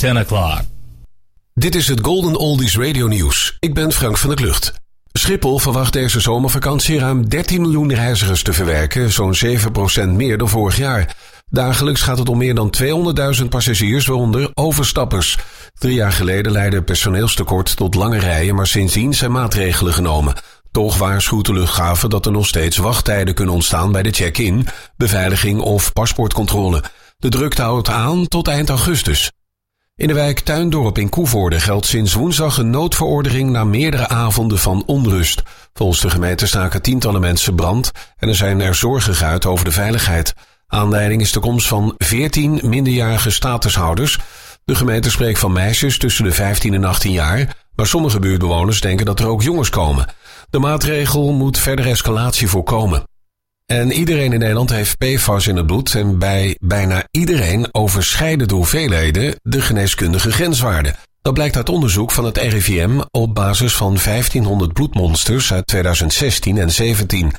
It's 10 o'clock. Dit is het Golden Oldies Radio Nieuws. Ik ben Frank van der Klucht. Schiphol verwacht deze zomervakantie ruim 13 miljoen reizigers te verwerken, zo'n 7% meer dan vorig jaar. Dagelijks gaat het om meer dan 200.000 passagiers, waaronder overstappers. Drie jaar geleden leidde personeelstekort tot lange rijen, maar sindsdien zijn maatregelen genomen. Toch waarschuwt de luchthaven dat er nog steeds wachttijden kunnen ontstaan bij de check-in, beveiliging of paspoortcontrole. De drukte houdt aan tot eind augustus. In de wijk Tuindorp in Koevoorde geldt sinds woensdag een noodverordening na meerdere avonden van onrust. Volgens de gemeente staken tientallen mensen brand en er zijn er zorgen geuit over de veiligheid. Aanleiding is de komst van 14 minderjarige statushouders. De gemeente spreekt van meisjes tussen de 15 en 18 jaar, maar sommige buurtbewoners denken dat er ook jongens komen. De maatregel moet verder escalatie voorkomen. En iedereen in Nederland heeft PFAS in het bloed en bij bijna iedereen overschrijden de hoeveelheden de geneeskundige grenswaarden. Dat blijkt uit onderzoek van het RIVM op basis van 1500 bloedmonsters uit 2016 en 17.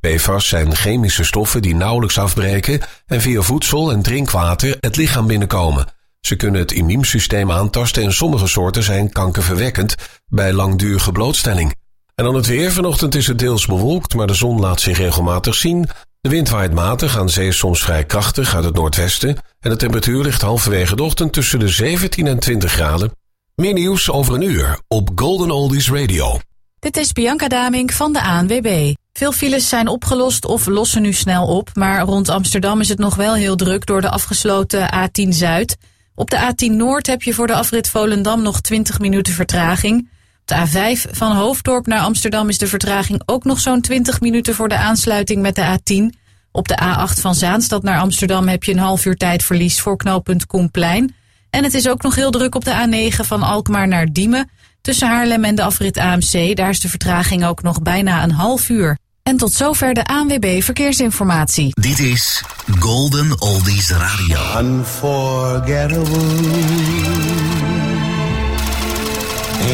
PFAS zijn chemische stoffen die nauwelijks afbreken en via voedsel en drinkwater het lichaam binnenkomen. Ze kunnen het immuunsysteem aantasten en sommige soorten zijn kankerverwekkend bij langdurige blootstelling. En dan het weer. Vanochtend is het deels bewolkt, maar de zon laat zich regelmatig zien. De wind waait matig, aan zee soms vrij krachtig uit het noordwesten. En de temperatuur ligt halverwege de ochtend tussen de 17 en 20 graden. Meer nieuws over een uur op Golden Oldies Radio. Dit is Bianca Damink van de ANWB. Veel files zijn opgelost of lossen nu snel op, maar rond Amsterdam is het nog wel heel druk door de afgesloten A10 Zuid. Op de A10 Noord heb je voor de afrit Volendam nog 20 minuten vertraging. Op de A5 van Hoofddorp naar Amsterdam is de vertraging ook nog zo'n 20 minuten voor de aansluiting met de A10. Op de A8 van Zaanstad naar Amsterdam heb je een half uur tijdverlies voor knooppunt Koenplein. En het is ook nog heel druk op de A9 van Alkmaar naar Diemen. Tussen Haarlem en de afrit AMC, daar is de vertraging ook nog bijna een half uur. En tot zover de ANWB Verkeersinformatie. Dit is Golden Oldies Radio. Unforgettable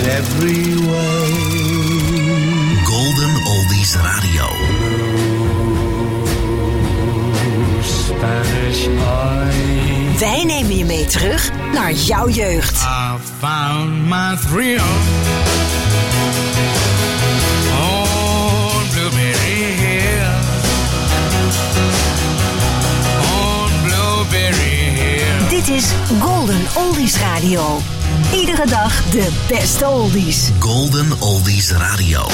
in every way. Golden Oldies Radio. Spanish eyes. Wij nemen je mee terug naar jouw jeugd. I found my thrill Dit is Golden Oldies Radio. Iedere dag de beste oldies. Golden Oldies Radio.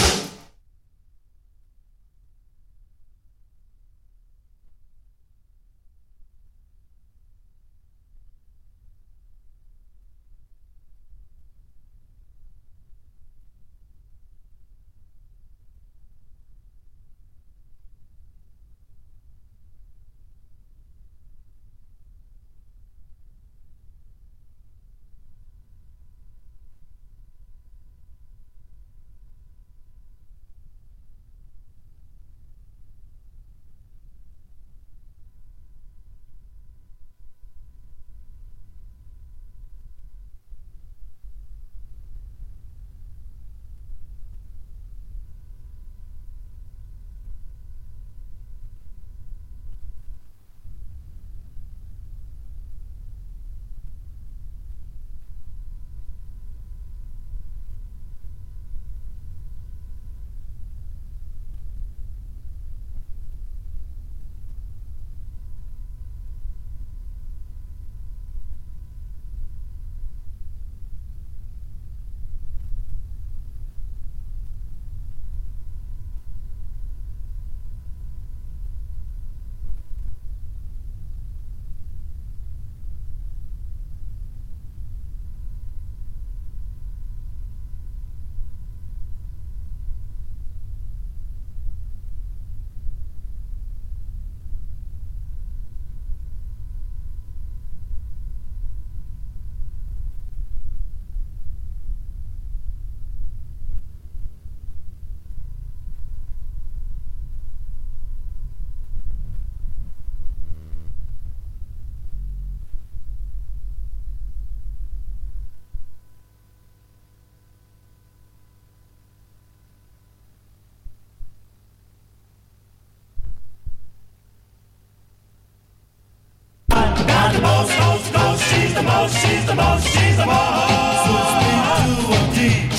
She's the most.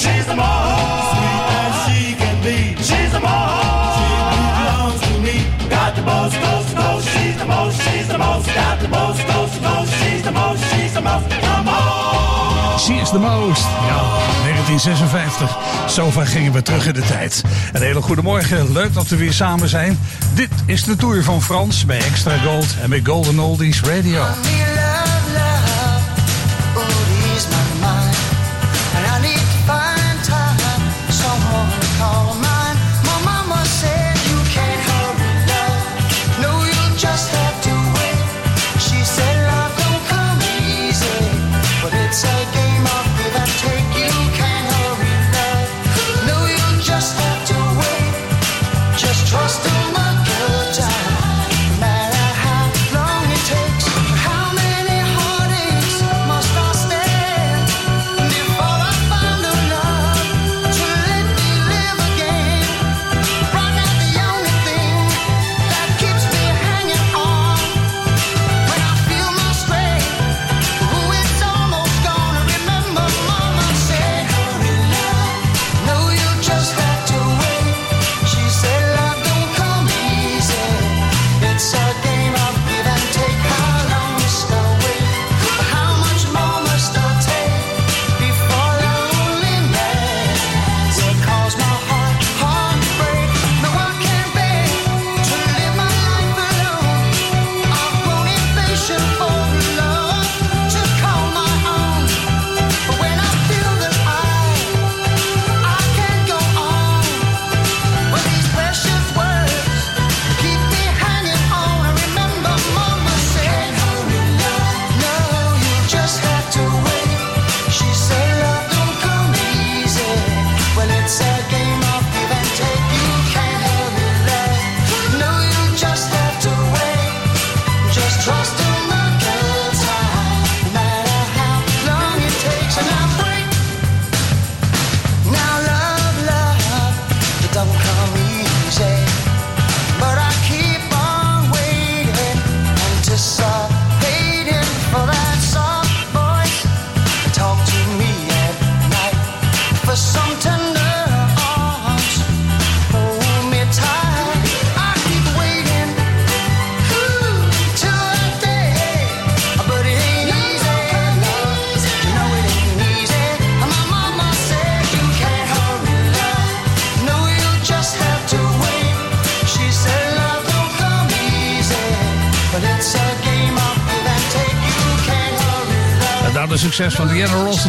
She's the most. She's the most. She's the most. Got the most, no, she's the most. She's the most. Got the most, no, she's the most. She's the most. Come on. She is the most. Ja, 1956. Zo ver gingen we terug in de tijd. Een hele goedemorgen. Leuk dat we weer samen zijn. Dit is de tour van Frans bij Extra Gold en bij Golden Oldies Radio.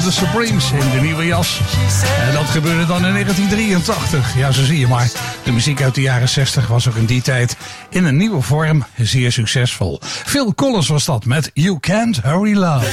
de Supremes in de nieuwe jas. En dat gebeurde dan in 1983. Ja, zo zie je maar. De muziek uit de jaren 60 was ook in die tijd in een nieuwe vorm zeer succesvol. Phil Collins was dat met You Can't Hurry Love.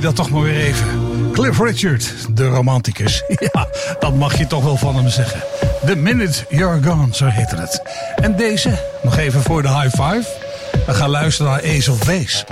Dat toch maar weer even. Cliff Richard, de romanticus. Ja, dat mag je toch wel van hem zeggen. The Minute You're Gone, zo heette het. En deze, nog even voor de high five. We gaan luisteren naar Ace of Base.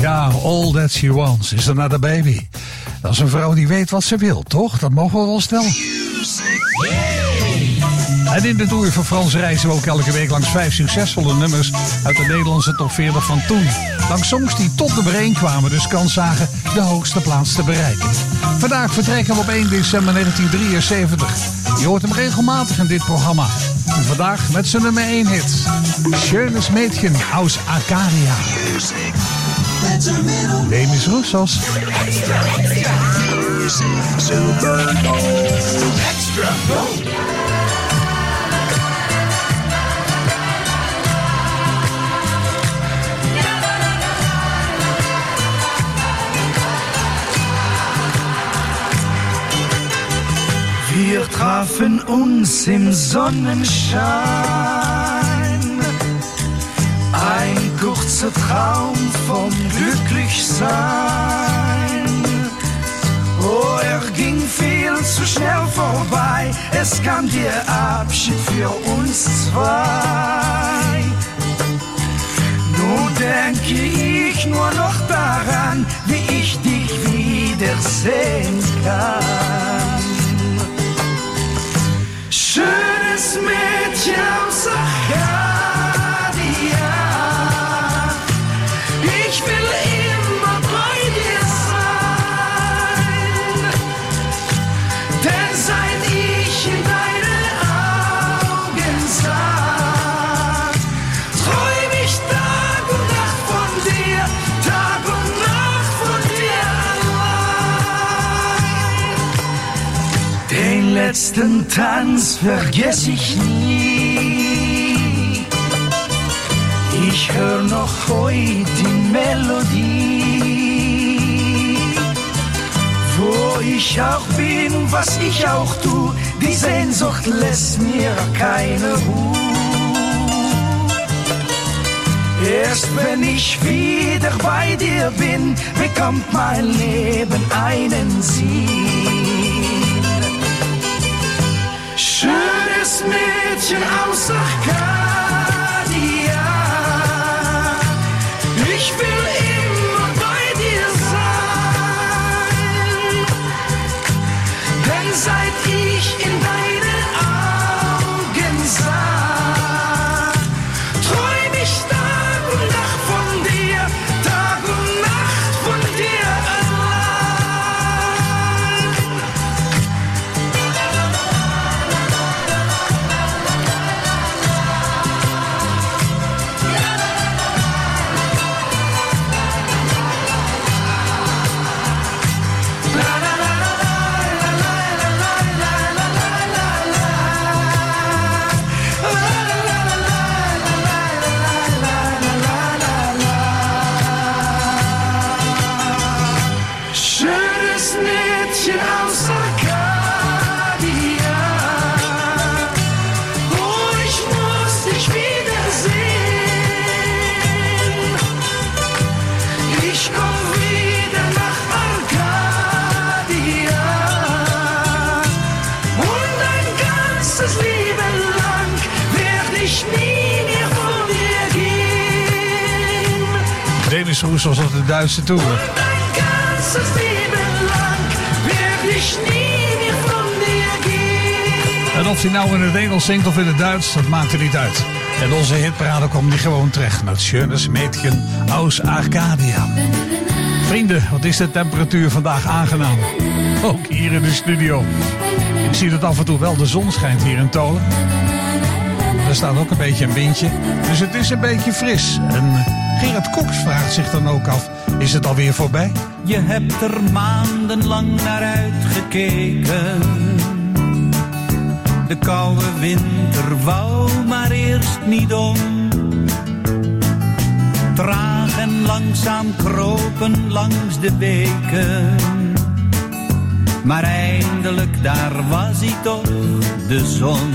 Ja, all that she wants is another baby. Dat is een vrouw die weet wat ze wil, toch? Dat mogen we wel stellen. En in de Tour van Frans reizen we ook elke week langs vijf succesvolle nummers uit de Nederlandse top 40 van toen. Langs songs die tot nummer 1 kwamen, dus kans zagen de hoogste plaats te bereiken. Vandaag vertrekken we op 1 december 1973. Je hoort hem regelmatig in dit programma. En vandaag met zijn nummer 1 hit. Schönes Mädchen aus Akaria. Demis Roussos. Wir trafen uns im Sonnenschein. Kurzer Traum vom Glücklichsein. Oh, er ging viel zu schnell vorbei. Es kam der Abschied für uns zwei. So denke ich nur noch daran, wie ich dich wiedersehen kann. Schönes Mädchen aus Arcadia, letzten Tanz vergess ich nie. Ich hör noch heute die Melodie. Wo ich auch bin, was ich auch tu, die Sehnsucht lässt mir keine Ruhe. Erst wenn ich wieder bei dir bin, bekommt mein Leben einen Sinn. Mädchen aus Arcadia, Roes was op de Duitse tour. En of hij nou in het Engels zingt of in het Duits, dat maakt er niet uit. En onze hitparade komt die gewoon terecht met Schönes Mädchen aus Arcadia. Vrienden, wat is de temperatuur vandaag aangenaam? Ook hier in de studio. Ik zie dat af en toe wel de zon schijnt hier in Tolen. Er staat ook een beetje een windje, dus het is een beetje fris. En Gerard Cox vraagt zich dan ook af, is het alweer voorbij? Je hebt er maandenlang naar uitgekeken. De koude winter wou maar eerst niet om. Traag en langzaam kropen langs de weken. Maar eindelijk daar was hij toch, de zon.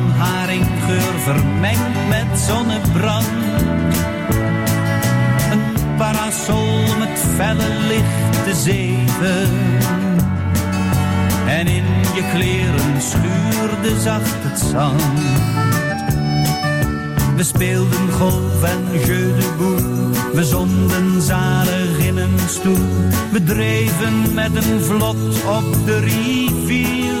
Haringgeur vermengd met zonnebrand. Een parasol met felle lichte zeven. En in je kleren schuurde zacht het zand. We speelden golf en jeu de boel. We zonden zalig in een stoel. We dreven met een vlot op de rivier.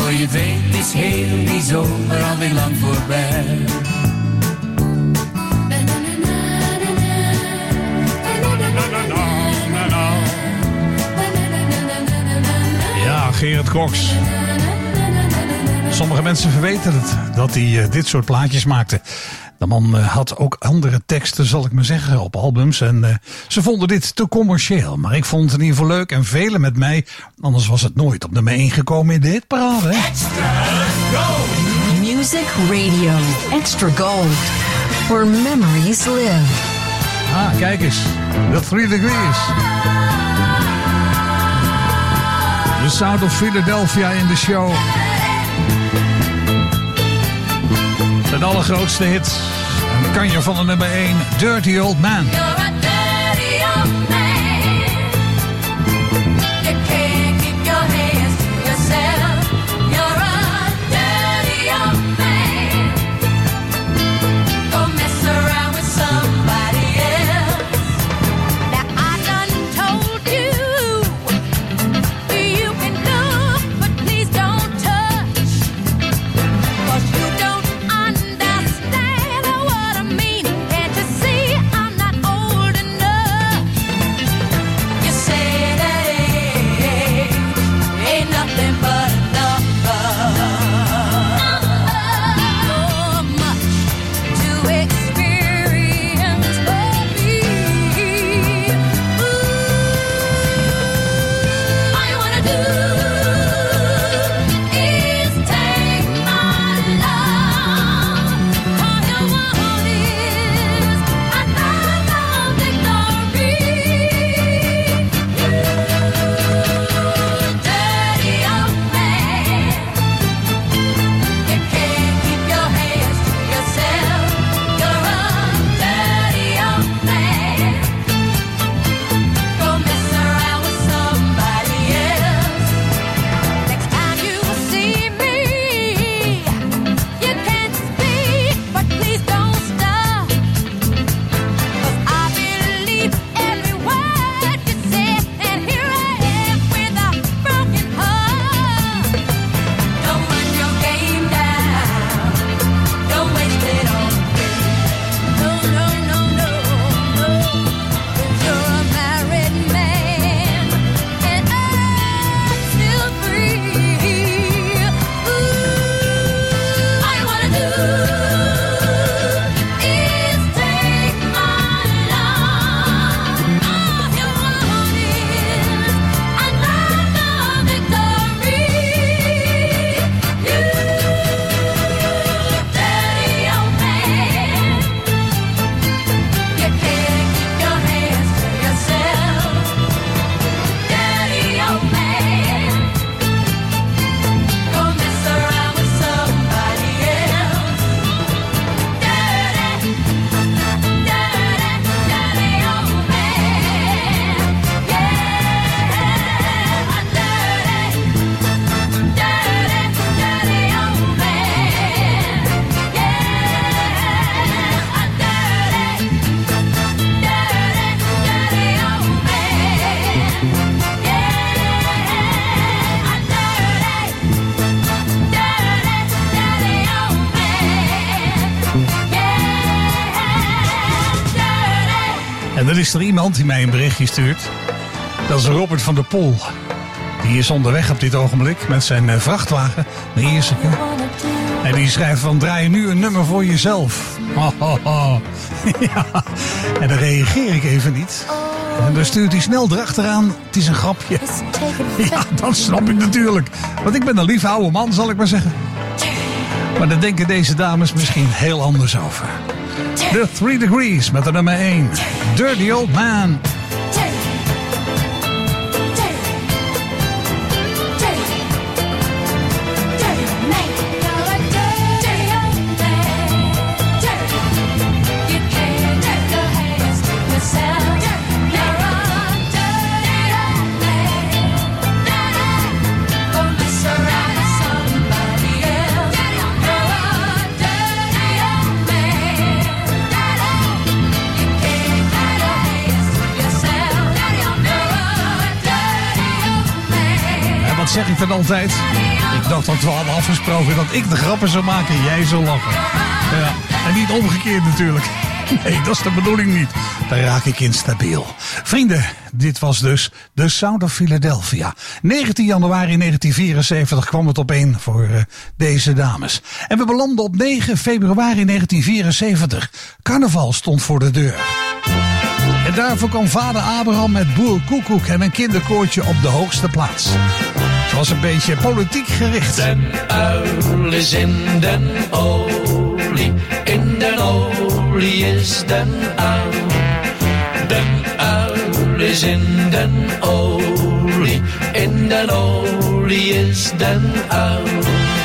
voor je weet is heel die zomer alweer lang voorbij. Ja, Gerard Cox. Sommige mensen verweten het, dat hij eh, dit soort plaatjes maakte. De man eh, had ook andere teksten, zal ik maar zeggen, op albums. En eh, ze vonden dit te commercieel. Maar ik vond het in ieder geval leuk en velen met mij. Anders was het nooit op nummer 1 gekomen in de hitparade. hè? Music Radio Extra Gold. Where memories live. Ah, kijk eens. De Three Degrees. The Sound of Philadelphia in de show. De allergrootste hit. Een kanje van de nummer 1. Dirty Old Man. Is er iemand die mij een berichtje stuurt. Dat is Robert van der Pol. Die is onderweg op dit ogenblik met zijn eh, vrachtwagen naar Ierseke. En die schrijft van draai nu een nummer voor jezelf. Ja, en dan reageer ik even niet. En dan stuurt hij snel erachteraan. Het is een grapje. Ja, dat snap ik natuurlijk. Want ik ben een lief oude man, zal ik maar zeggen. Maar daar denken deze dames misschien heel anders over. The Three Degrees met de nummer 1. Dirty Old Man. Zeg ik dan altijd? Ik dacht dat we hadden afgesproken dat ik de grappen zou maken en jij zou lachen. Ja, en niet omgekeerd natuurlijk. Nee, dat is de bedoeling niet. Dan raak ik instabiel. Vrienden, dit was dus The Sound of Philadelphia. 19 januari 1974 kwam het op één voor eh, deze dames. En we belanden op 9 februari 1974. Carnaval stond voor de deur. En daarvoor kwam vader Abraham met Boer Koekoek en een kinderkoortje op de hoogste plaats. Was een beetje politiek gericht. Den uil is in den olie, in den olie is den uil. Den uil is in den olie, in den olie is den uil.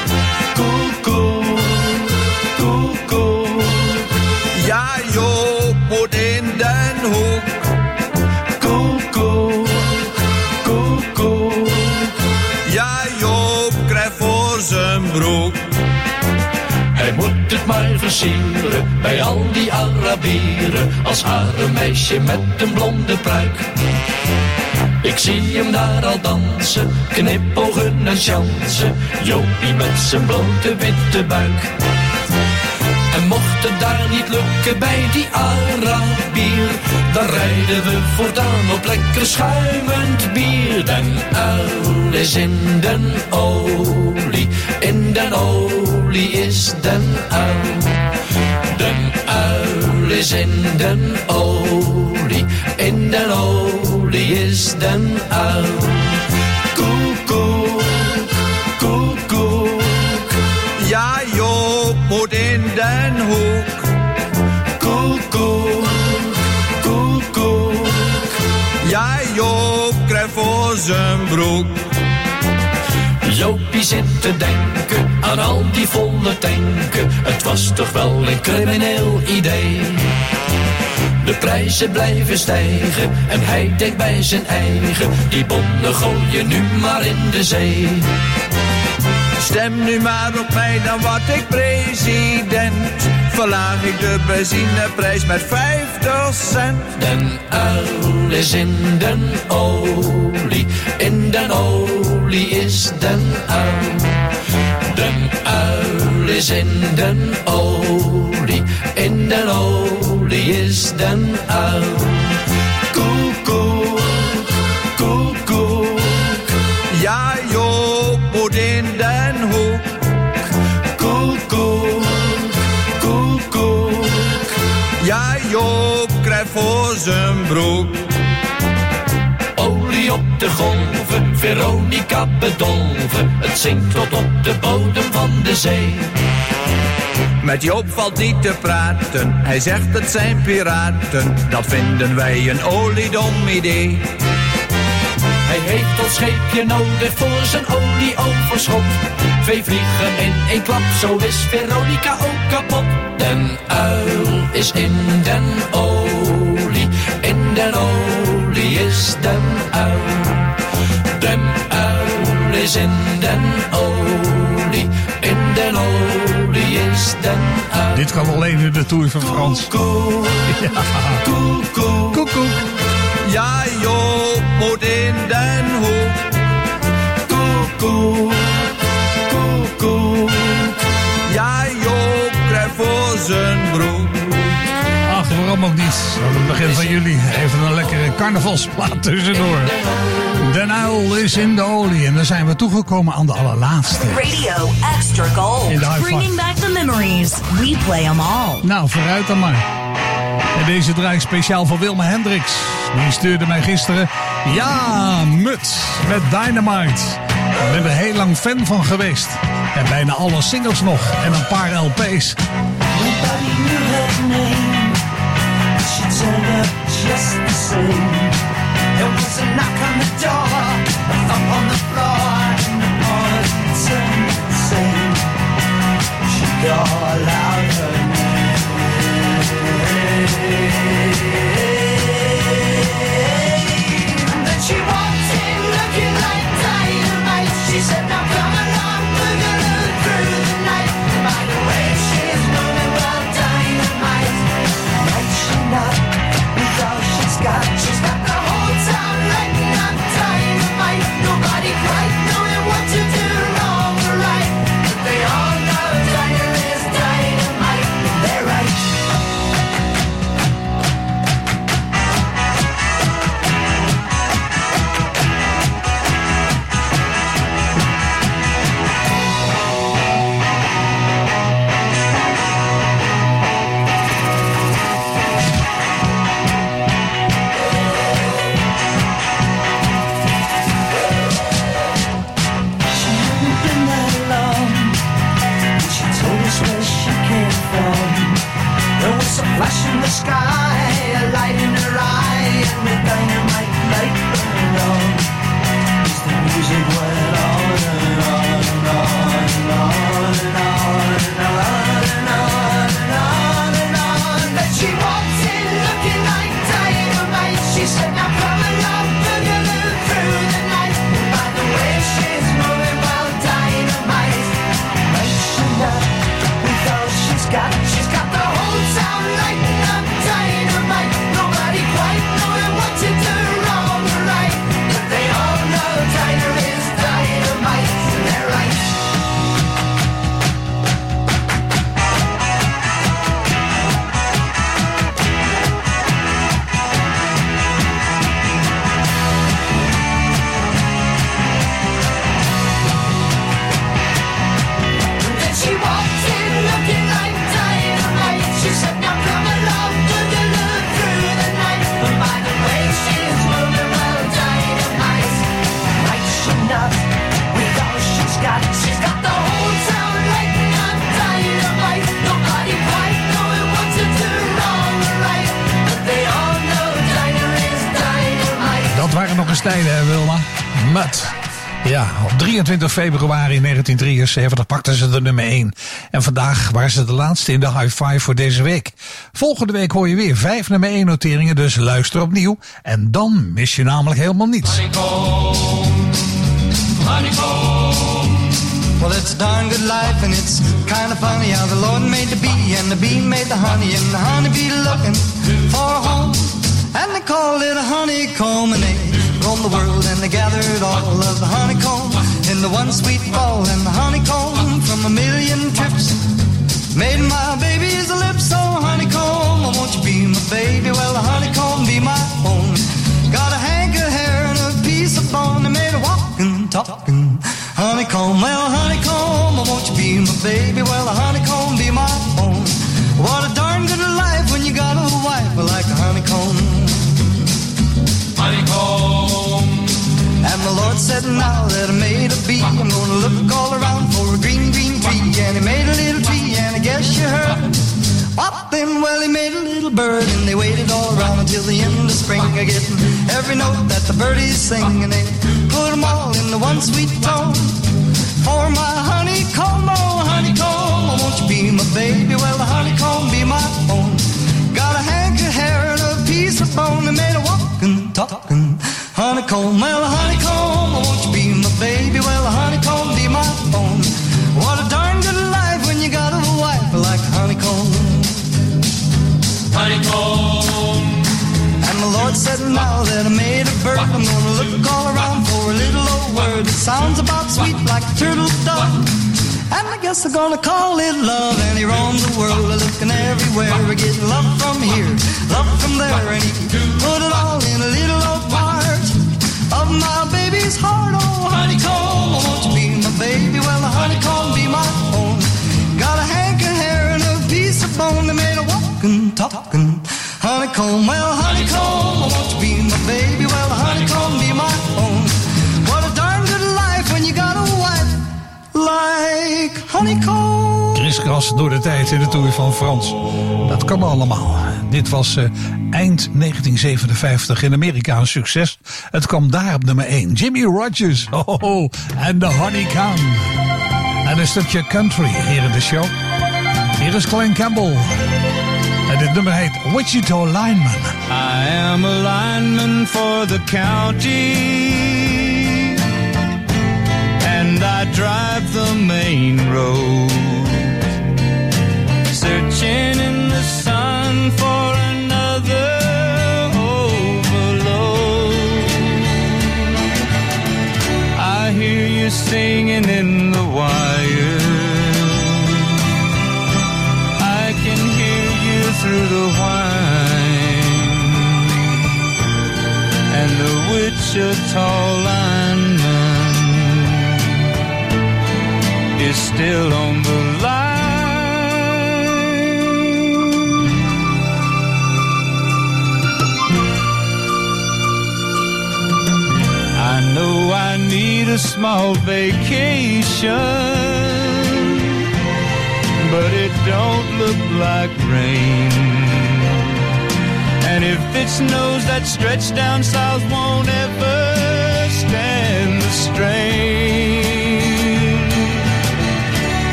Bij al die Arabieren als harenmeisje met een blonde pruik. Ik zie hem daar al dansen, knipogen en chansen, Jopie met zijn blote witte buik. En mocht het daar niet lukken bij die Arabier, dan rijden we voortaan op lekker schuimend bier. Den uil is in olie, in den olie is den uil. Den uil is in den olie, in den olie is den uil. Koekoek, koekoek. Ja, Joop moet in den hoek. Koekoek, koekoek. Ja, Joop krijgt voor zijn broek. Jopie zit te denken aan al die volle tanken. Het was toch wel een crimineel idee. De prijzen blijven stijgen en hij denkt bij zijn eigen. Die bonnen gooien nu maar in de zee. Stem nu maar op mij, dan word ik president. Verlaag ik de benzineprijs met 50 cent. Den uil is in den olie, in den olie is den uil. Den uil is in den olie, in den olie is den uil. Veronica bedolven. Het zinkt tot op de bodem van de zee. Met Joop valt niet te praten, hij zegt het zijn piraten. Dat vinden wij een oliedom idee. Hij heeft ons scheepje nodig voor zijn olieoverschot. Twee vliegen in één klap, zo is Veronica ook kapot. Den uil is in den olie, in den olie is den uil. Den uil is in den olie, in den olie is den uil. Dit kan alleen in de Tour van Frans. Ja. Koekoek, Koekoek. Ja, Joop moet in den hoek. koekoek, waarom ook niet? Aan het begin van juli even een lekkere carnavalsplaat tussendoor. Den Uil is in de olie en dan zijn we toegekomen aan de allerlaatste. Radio Extra Gold. Bringing back the memories. We play them all. Nou, vooruit dan maar. En deze draai ik speciaal voor Wilma Hendricks. Die stuurde mij gisteren... Ja, Muts met Dynamite. Daar ben ik er heel lang fan van geweest. En bijna alle singles nog. En een paar LP's. Nobody knew her name. Just the same. There was a knock on the door, a thump on the floor, and the boy turned the same. She called out her name. The sky, Hè, Wilma? Mut. Ja, op 23 februari 1973 pakten ze de nummer 1. En vandaag waren ze de laatste in de high five voor deze week. Volgende week hoor je weer vijf nummer 1 noteringen, dus luister opnieuw. En dan mis je namelijk helemaal niets. Well, it's a darn good life, and it's kind of funny how the Lord made the bee, and the bee made the honey, and the honeybee looking for home. And they called it a honeycomb, and they roamed the world, and they gathered all of the honeycomb in the one sweet ball, and the honeycomb from a million trips made my baby's lips so honeycomb. Oh, won't you be my baby? Well, the honeycomb be my own. Got a hank of hair and a piece of bone, they made a walking, talking honeycomb. Well, honeycomb, oh, won't you be my baby? Well, the honeycomb be my own. What a darn good life when you got a wife like a. Honeycomb. The Lord said, now that I made a bee, I'm gonna look all around for a green, green tree. And he made a little tree, and I guess you heard. Then, well, he made a little bird, and they waited all around until the end of spring. I get every note that the birdies sing, and they put them all in the one sweet tone. For my honeycomb, oh honeycomb, won't you be my baby? Well, the honeycomb be my own. Honeycomb. Well, honeycomb, won't you be my baby? Well, honeycomb be my own. What a darn good life when you got a wife like honeycomb. Honeycomb. And the Lord said, now that I made a bird, I'm gonna look all around for a little old word that sounds about sweet like turtle dove. And I guess I'm gonna call it love. And he roams the world, looking everywhere, We getting love from here, love from there, and he put it all in a little old heart. Oh, honeycomb, won't you be my baby? Well, the honeycomb be my home. Got a hank of hair and a piece of bone that made a walking, talking honeycomb. Well, honeycomb, won't you be my baby? Well, the honeycomb be my home. What a darn good life when you got a wife like honeycomb. Kriskras door de tijd in de Tour van Frans. Dat kan allemaal. Dit was eh, eind 1957 in Amerika een succes. Het kwam daar op nummer 1. Jimmy Rogers. Oh, oh, en de Honeycomb. En een stukje country hier in de show. Hier is Glenn Campbell. En dit nummer heet Wichita Lineman. I am a lineman for the county, and I drive the main road, searching in the sun for you singing in the wire. I can hear you through the whine and the Wichita lineman is still on the line. I need a small vacation but it don't look like rain. And if it snows, that stretch down south won't ever stand the strain.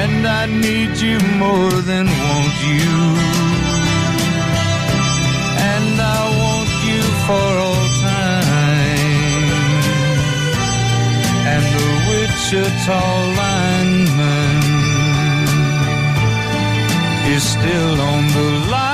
And I need you more than want you. And I want you for Wichita lineman is still on the line.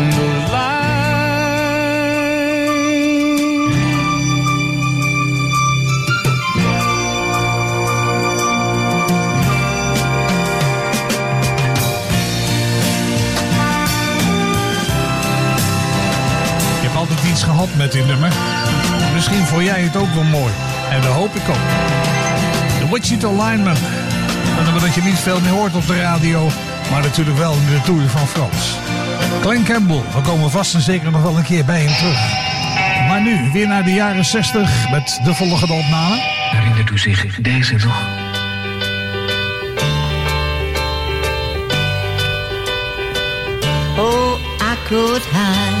met dit nummer. Misschien vond jij het ook wel mooi. En dat hoop ik ook. De Wichita Lineman. Een nummer dat je niet veel meer hoort op de radio. Maar natuurlijk wel in de Tour van Frans. Glenn Campbell, we komen vast en zeker nog wel een keer bij hem terug. Maar nu weer naar de jaren 60 met de volgende opname. Herinnert u zich deze nog? Oh, I could hide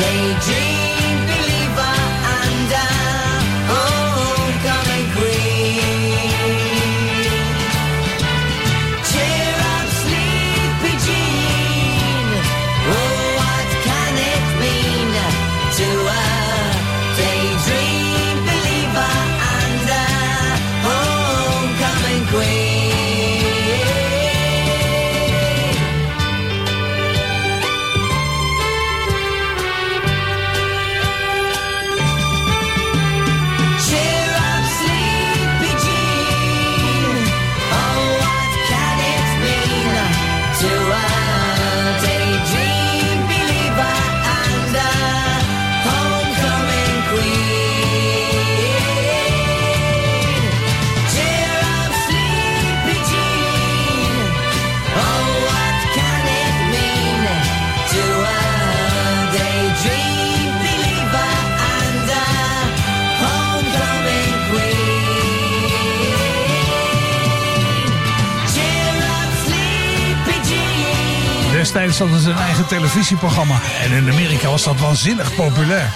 Daydream Destijds hadden ze een eigen televisieprogramma. En in Amerika was dat waanzinnig populair.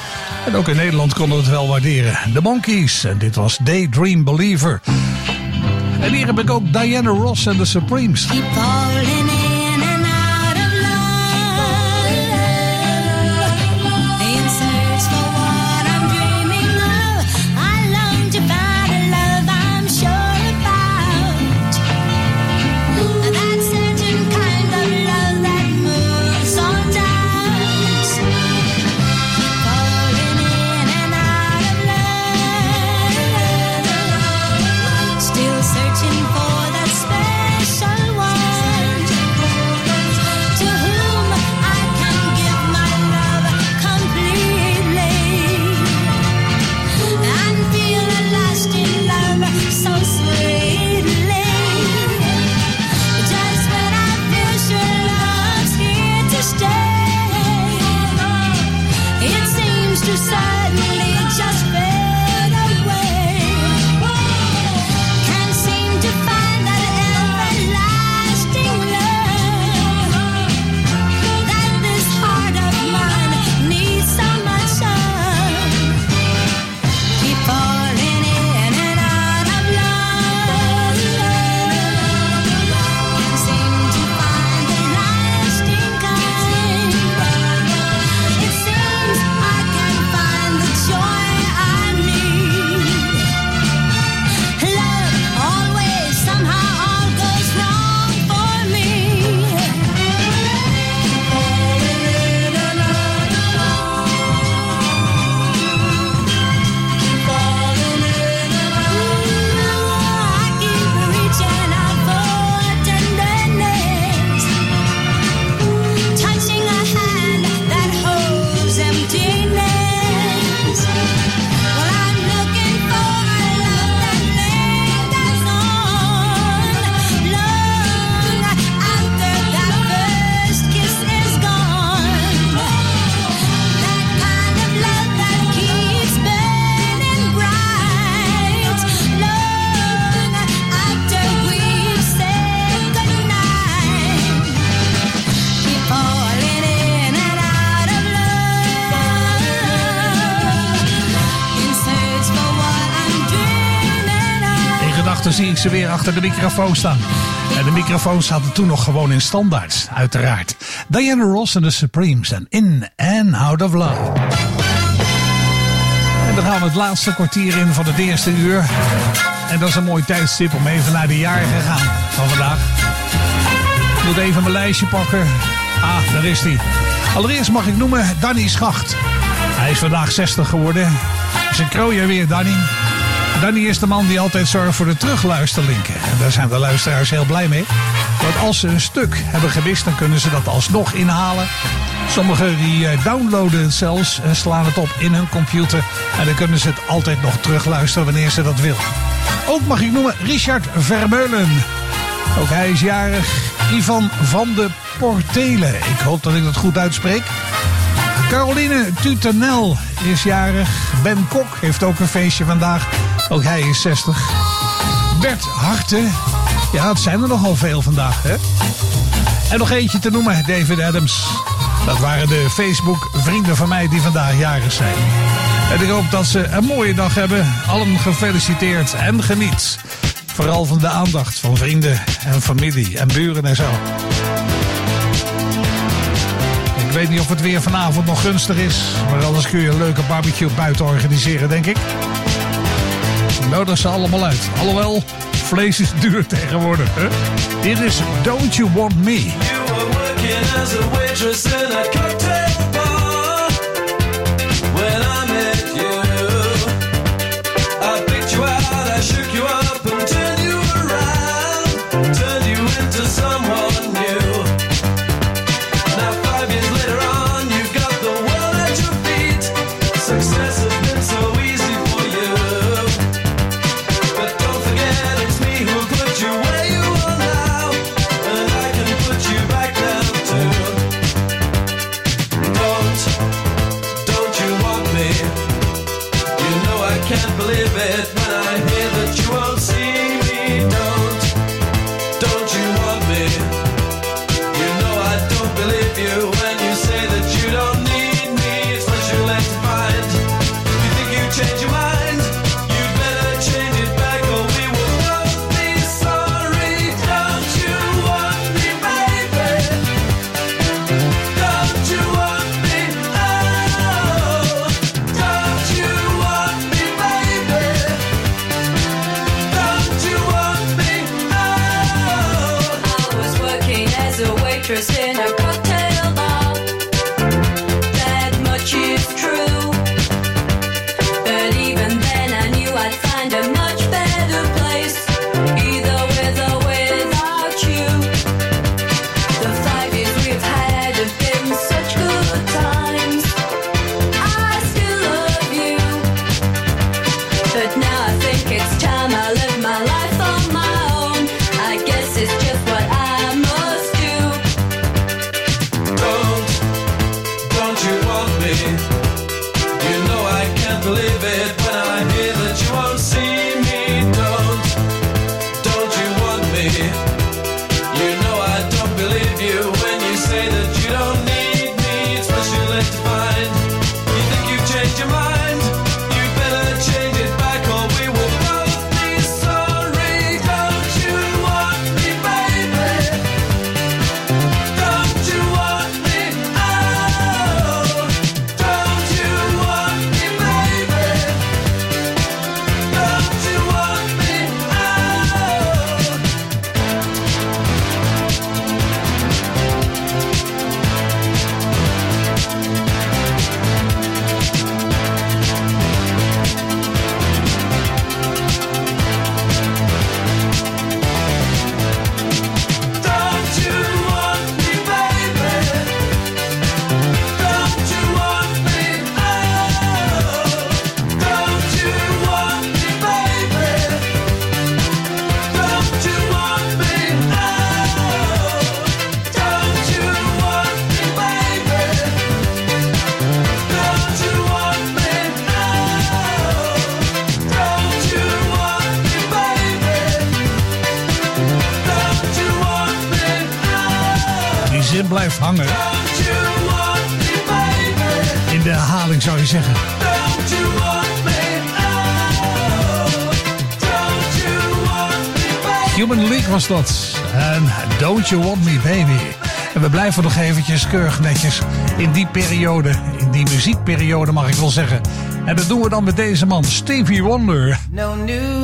En ook in Nederland konden we het wel waarderen. The Monkees. En dit was Daydream Believer. En hier heb ik ook Diana Ross en de Supremes. Achter de microfoon staan. En de microfoons zaten toen nog gewoon in standaard, uiteraard. Diana Ross en de Supremes en In and Out of Love. En dan gaan we het laatste kwartier in van het eerste uur. En dat is een mooi tijdstip om even naar de jaren te gaan van vandaag. Ik moet even mijn lijstje pakken. Ah, daar is hij. Allereerst mag ik noemen Danny Schacht. Hij is vandaag 60 geworden. Zijn krooien weer, Danny. Danny is de man die altijd zorgt voor de terugluisterlinken. En daar zijn de luisteraars heel blij mee. Want als ze een stuk hebben gemist, dan kunnen ze dat alsnog inhalen. Sommigen die eh, downloaden het zelfs en slaan het op in hun computer. En dan kunnen ze het altijd nog terugluisteren wanneer ze dat willen. Ook mag ik noemen Richard Vermeulen. Ook hij is jarig. Ivan van de Portelen. Ik hoop dat ik dat goed uitspreek. Caroline Tutenel is jarig. Ben Kok heeft ook een feestje vandaag. Ook hij is 60. Bert Harten. Ja, het zijn er nogal veel vandaag, hè? En nog eentje te noemen, David Adams. Dat waren de Facebook-vrienden van mij die vandaag jarig zijn. En ik hoop dat ze een mooie dag hebben. Allen gefeliciteerd en geniet. Vooral van de aandacht van vrienden en familie en buren en zo. Ik weet niet of het weer vanavond nog gunstig is. Maar anders kun je een leuke barbecue buiten organiseren, denk ik nodig ze allemaal uit. Alhoewel, vlees is duur tegenwoordig. Hè? Dit is Don't You Want Me. You someone keurig netjes in die periode, in die muziekperiode mag ik wel zeggen. En dat doen we dan met deze man, Stevie Wonder. No news.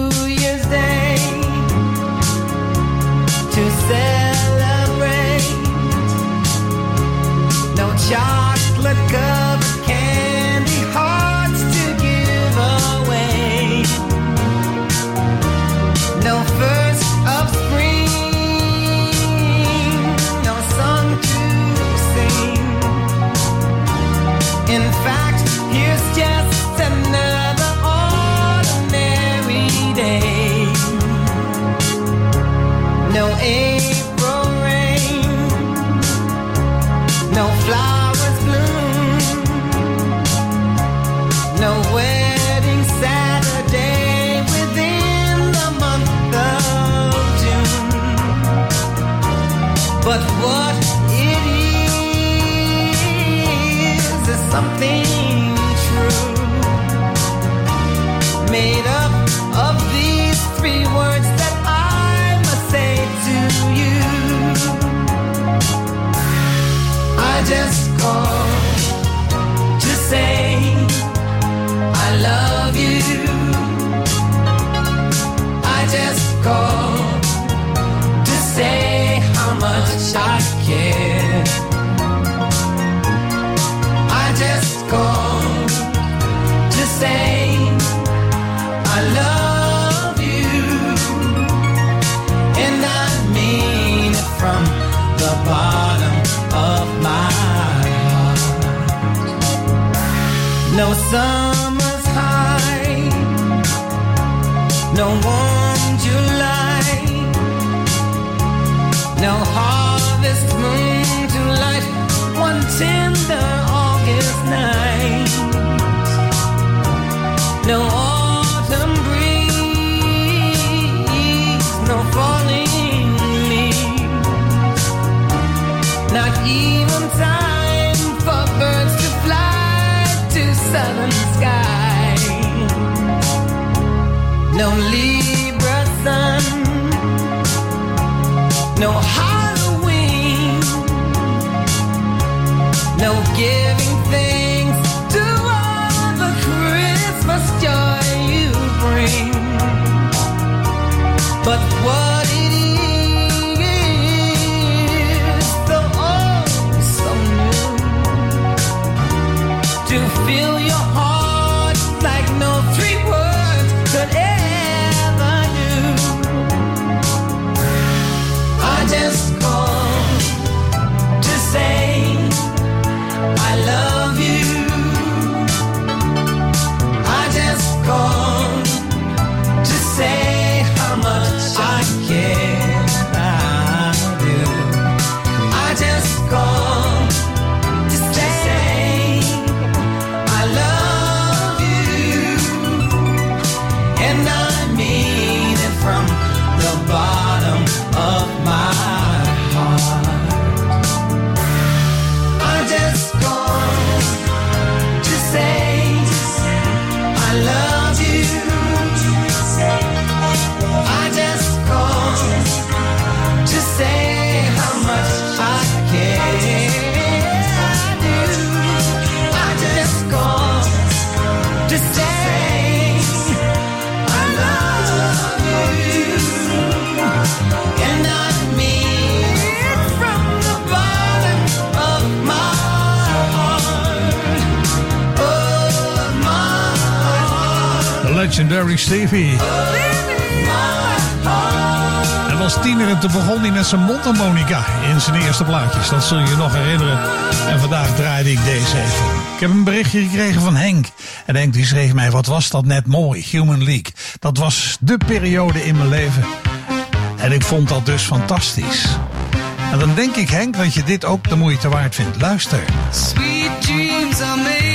razão. Libra sun. No. Harry Stevie. Hij was tiener en begon hij met zijn mondharmonica in zijn eerste plaatjes. Dat zul je nog herinneren. En vandaag draaide ik deze even. Ik heb een berichtje gekregen van Henk. En Henk die schreef mij, wat was dat net mooi, Human League. Dat was de periode in mijn leven. En ik vond dat dus fantastisch. En dan denk ik Henk dat je dit ook de moeite waard vindt. Luister. Sweet dreams are made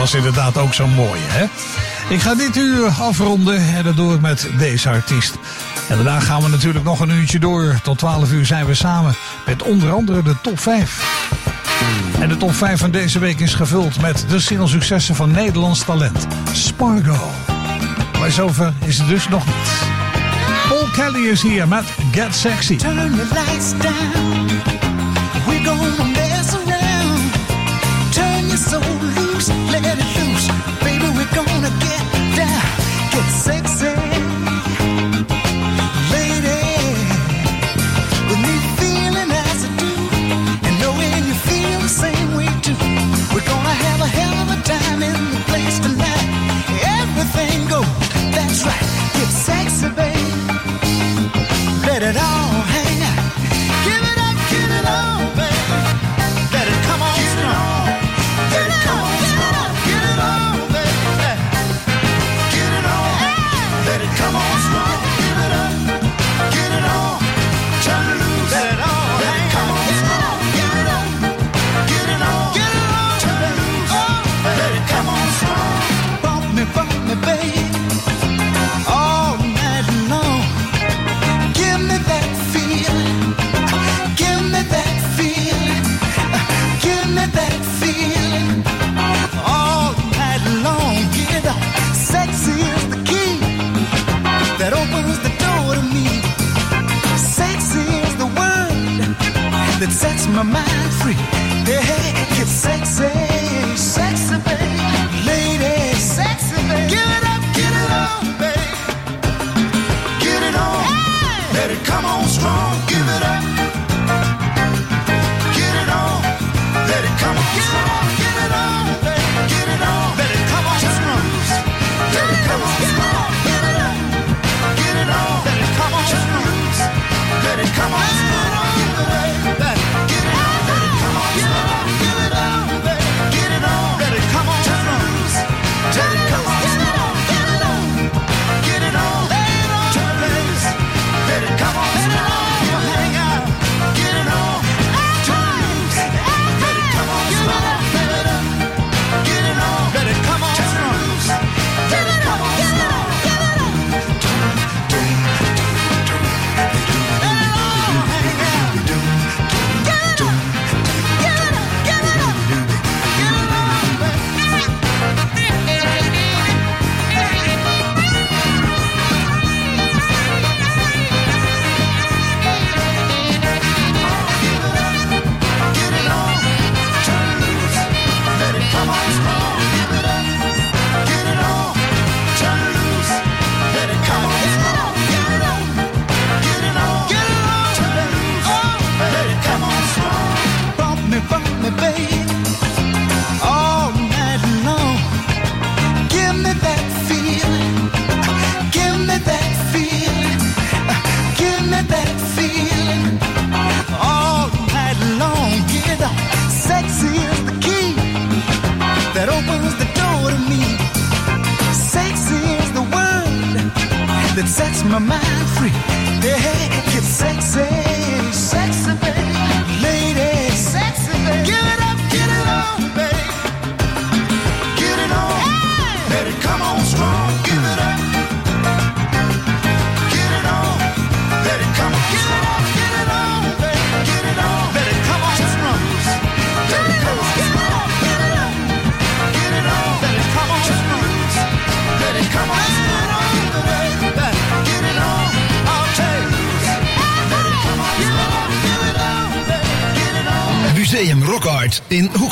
was inderdaad ook zo'n mooie. Hè? Ik ga dit uur afronden en dat doe met deze artiest. En daarna gaan we natuurlijk nog een uurtje door. Tot 12 uur zijn we samen met onder andere de top 5. En de top 5 van deze week is gevuld met de single-successen van Nederlands talent. Spargo. Maar zover is het dus nog niet. Paul Kelly is hier met Get Sexy. Turn the lights down. let it loose. Baby, we're gonna get down, get sexy. sets my mind.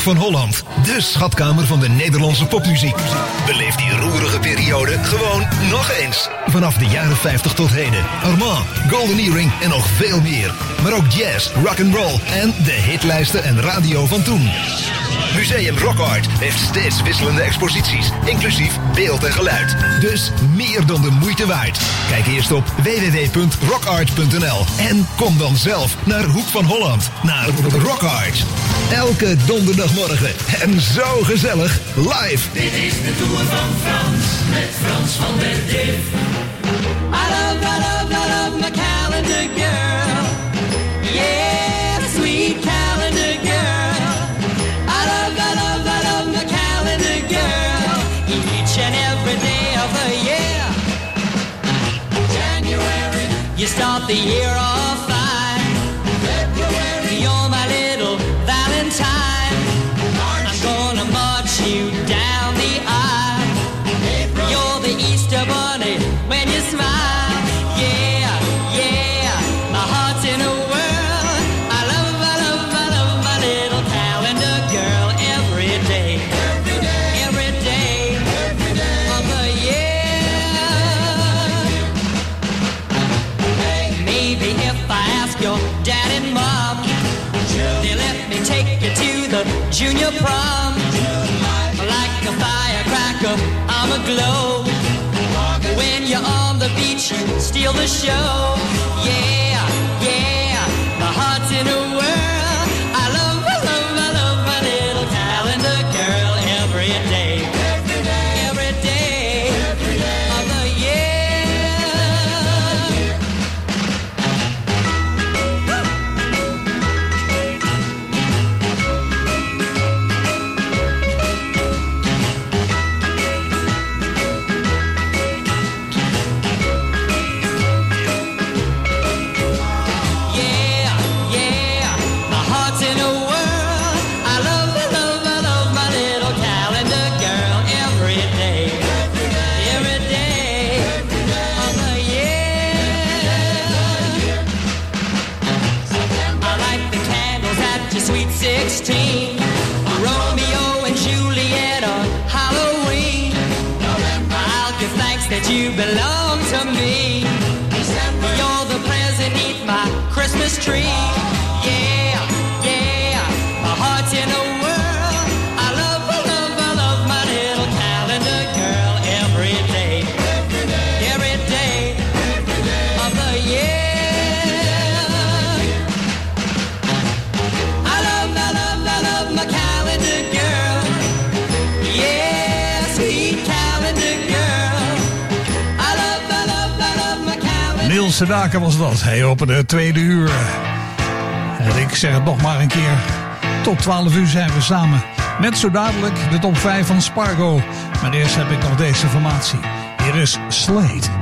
van Holland. De schatkamer van de Nederlandse popmuziek. Beleef die roerige periode gewoon nog eens. Vanaf de jaren 50 tot heden. Armand, Golden Earring en nog veel meer. Maar ook jazz, rock and roll en de hitlijsten en radio van toen. Museum Rock Art heeft steeds wisselende exposities, inclusief beeld en geluid. Dus meer dan de moeite waard. Kijk eerst op www.rockart.nl en kom dan zelf naar Hoek van Holland, naar Rock Art. Elke donderdagmorgen. En zo gezellig live. Dit is de Tour van Frans met Frans van der Div. I love, I love, I love my calendar girl. Yeah, sweet calendar girl. I love, I love, I love my calendar girl. Each and every day of the year. January, you start the year off. junior prom. Like a firecracker, I'm aglow. When you're on the beach, you steal the show. Yeah, yeah, my heart's in a whirl. hij open de eh, tweede uur. En ik zeg het nog maar een keer. Tot 12 uur zijn we samen. Met zo dadelijk de top 5 van Spargo. Maar eerst heb ik nog deze formatie. Hier is Slade.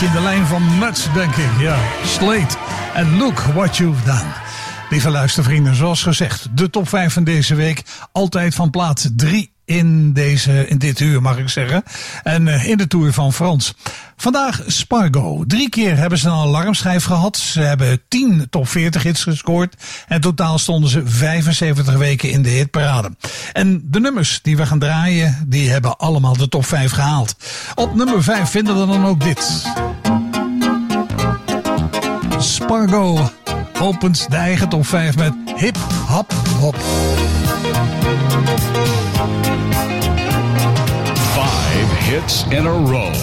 beetje in de lijn van Nuts, denk ik. Ja, Slate. En look what you've done. Lieve luistervrienden, zoals gezegd, de top 5 van deze week. Altijd van plaats 3 in, deze, in dit uur, mag ik zeggen. En eh, in de Tour van Frans. Vandaag Spargo. Drie keer hebben ze een alarmschijf gehad. Ze hebben 10 top 40 hits gescoord. En totaal stonden ze 75 weken in de hitparade. En de nummers die we gaan draaien, die hebben allemaal de top 5 gehaald. Op nummer 5 vinden we dan ook dit. Spargo opent de eigen top 5 met Hip Hop Hop. 5 hits in a row.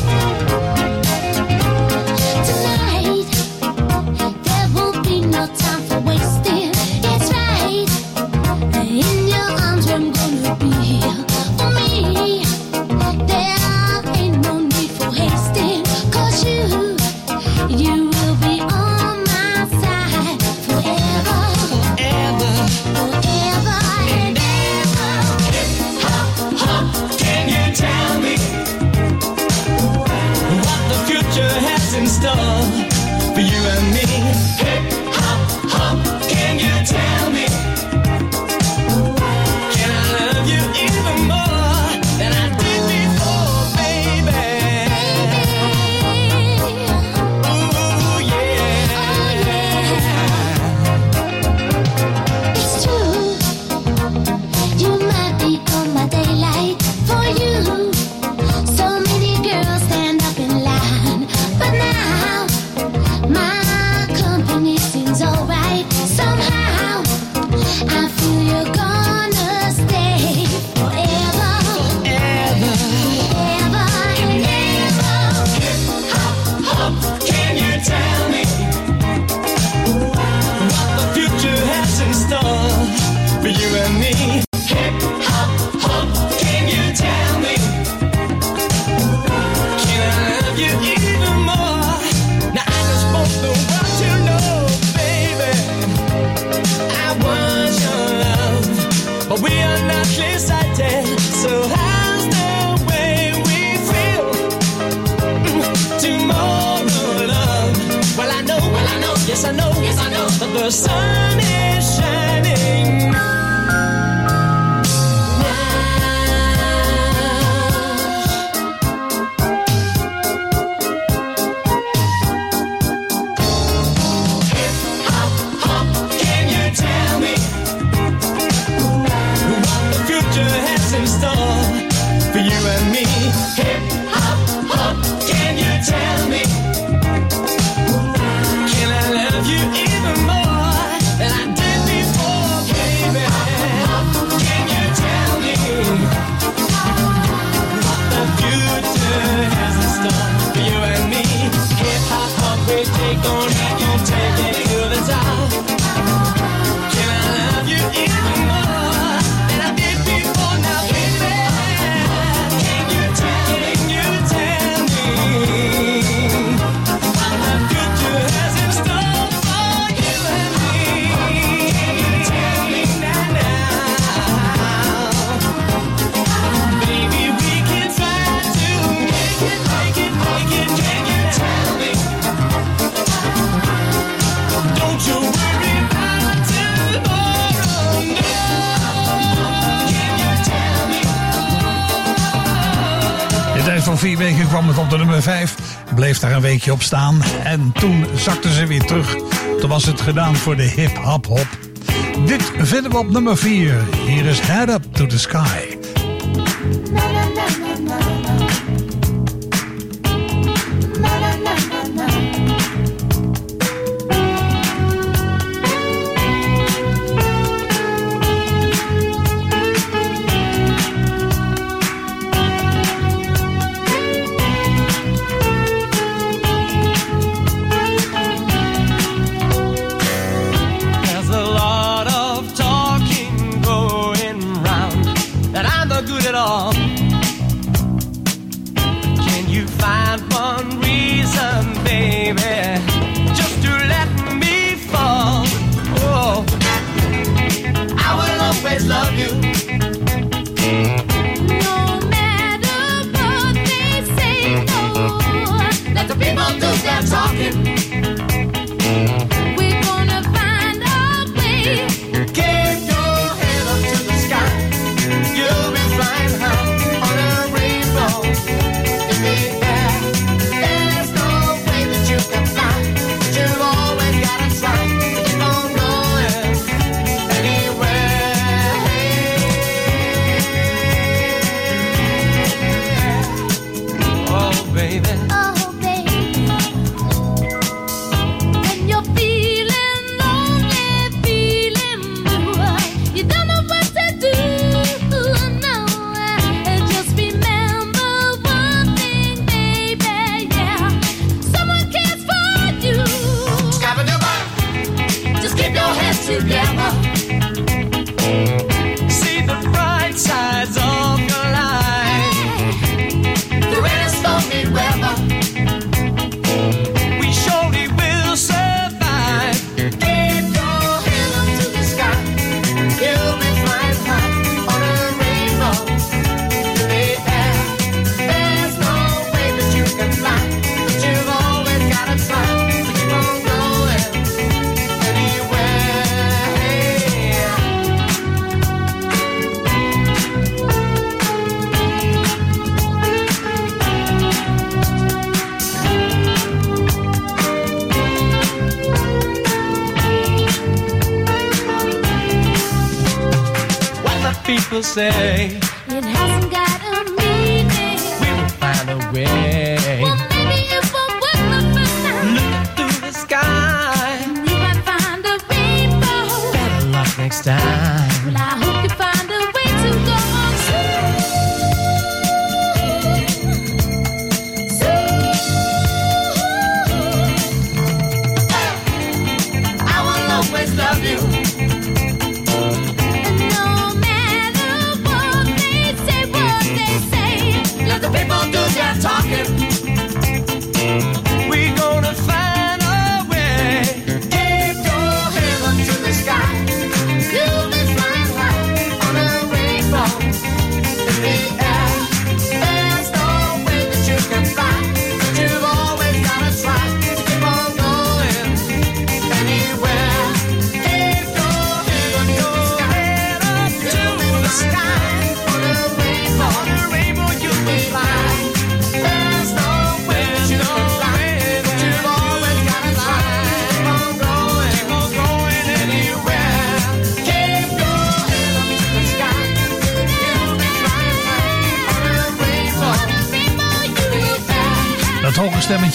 opstaan. En toen zakte ze weer terug. Toen was het gedaan voor de hip-hop-hop. Dit vinden we op nummer 4. Hier is Head Up to the Sky.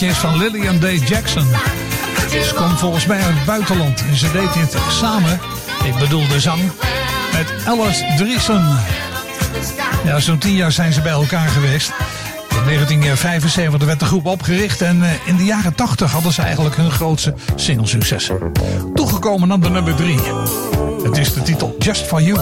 is van Lillian Day Jackson. Ze komt volgens mij uit het buitenland en ze deed dit samen, ik bedoel de zang, met Alice Driesen. Ja, zo'n tien jaar zijn ze bij elkaar geweest. In 1975 werd de groep opgericht en eh, in de jaren 80 hadden ze eigenlijk hun grootste singlesuccessen. Toegekomen aan de nummer 3. Het is de titel Just For You.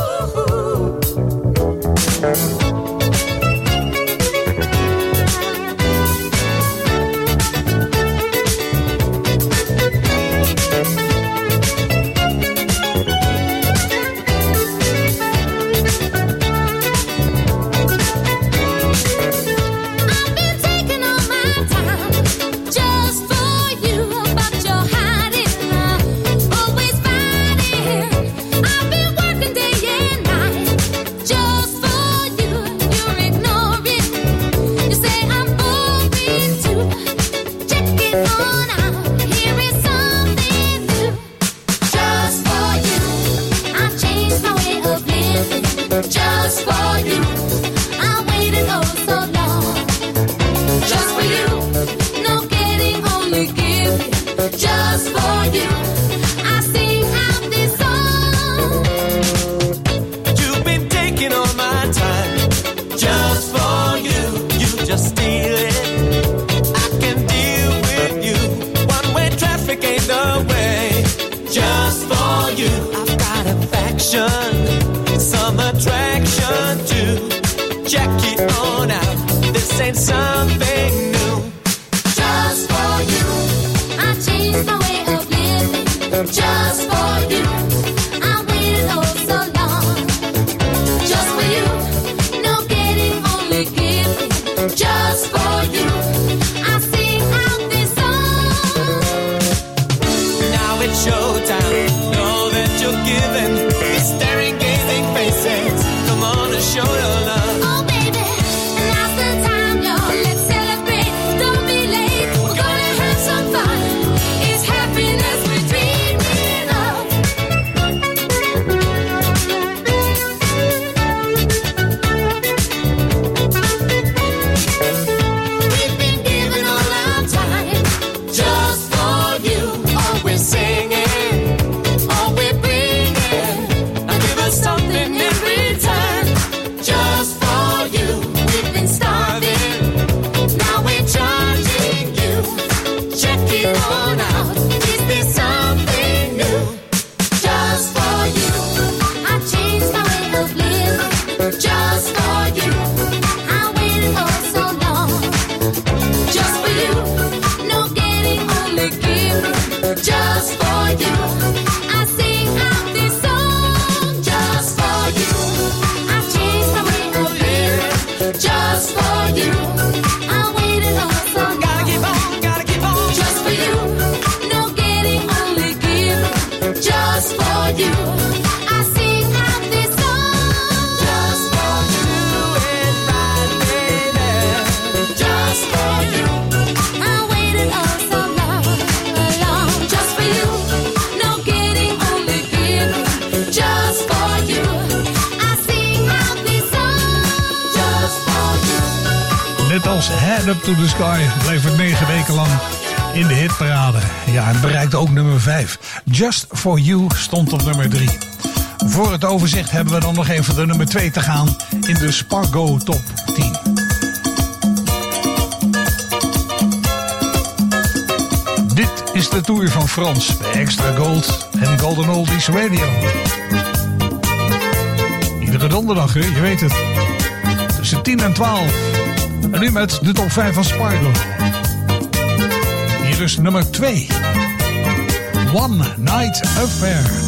For You stond op nummer 3. Voor het overzicht hebben we dan nog even de nummer 2 te gaan in de Spargo Top 10. Dit is de tour van Frans bij Extra Gold en Golden Oldies Radio. Iedere donderdag, je weet het. Tussen 10 en 12. En nu met de top 5 van Spargo. Hier is nummer 2. One Night Affair.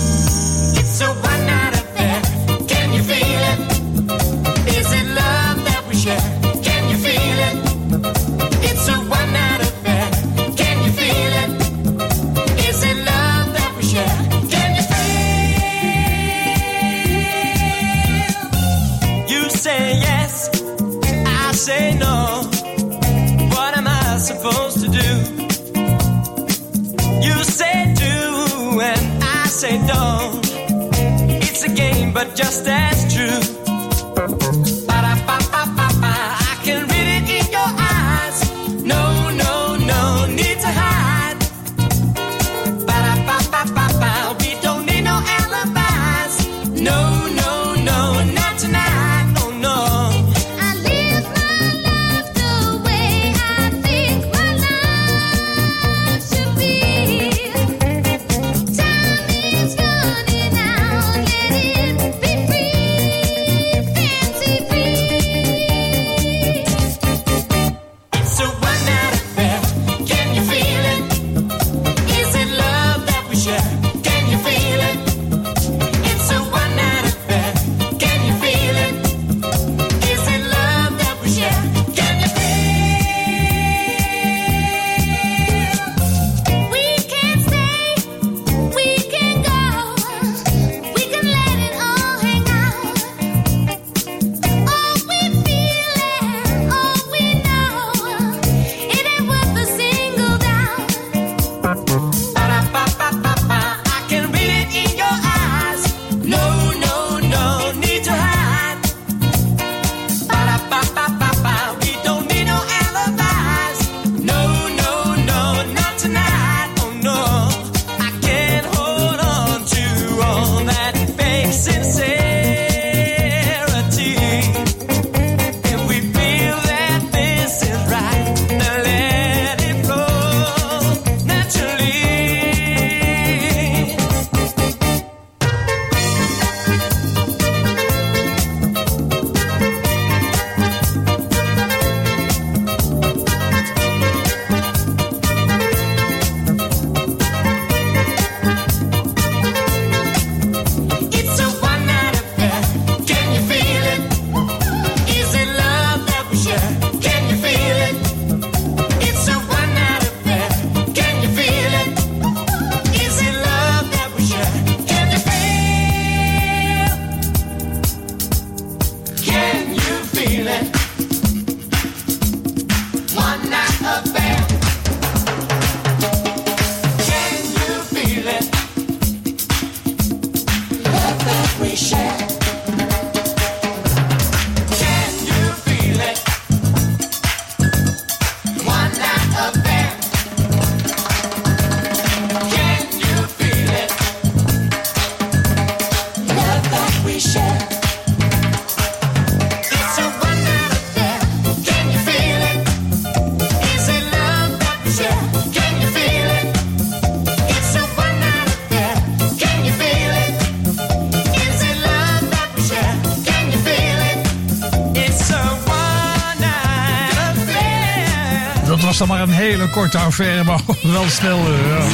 dan maar een hele korte affaire, maar wel snel. Eh, ja.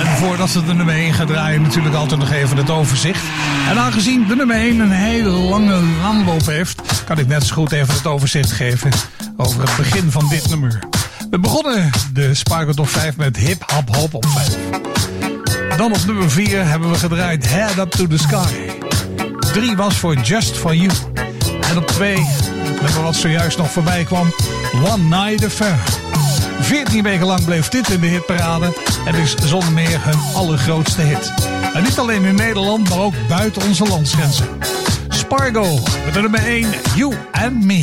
En voordat ze de nummer 1 gaan draaien, natuurlijk altijd nog even het overzicht. En aangezien de nummer 1 een hele lange aanloop heeft, kan ik net zo goed even het overzicht geven over het begin van dit nummer. We begonnen de Sparkle Top 5 met Hip Hop Hop op 5. Dan op nummer 4 hebben we gedraaid Head Up to the Sky. 3 was voor Just for You. En op 2, dat wat zojuist nog voorbij kwam, One Night Affair. 14 weken lang bleef dit in de hitparade en is zonder meer hun allergrootste hit. En niet alleen in Nederland, maar ook buiten onze landsgrenzen. Spargo met de nummer 1, You and Me.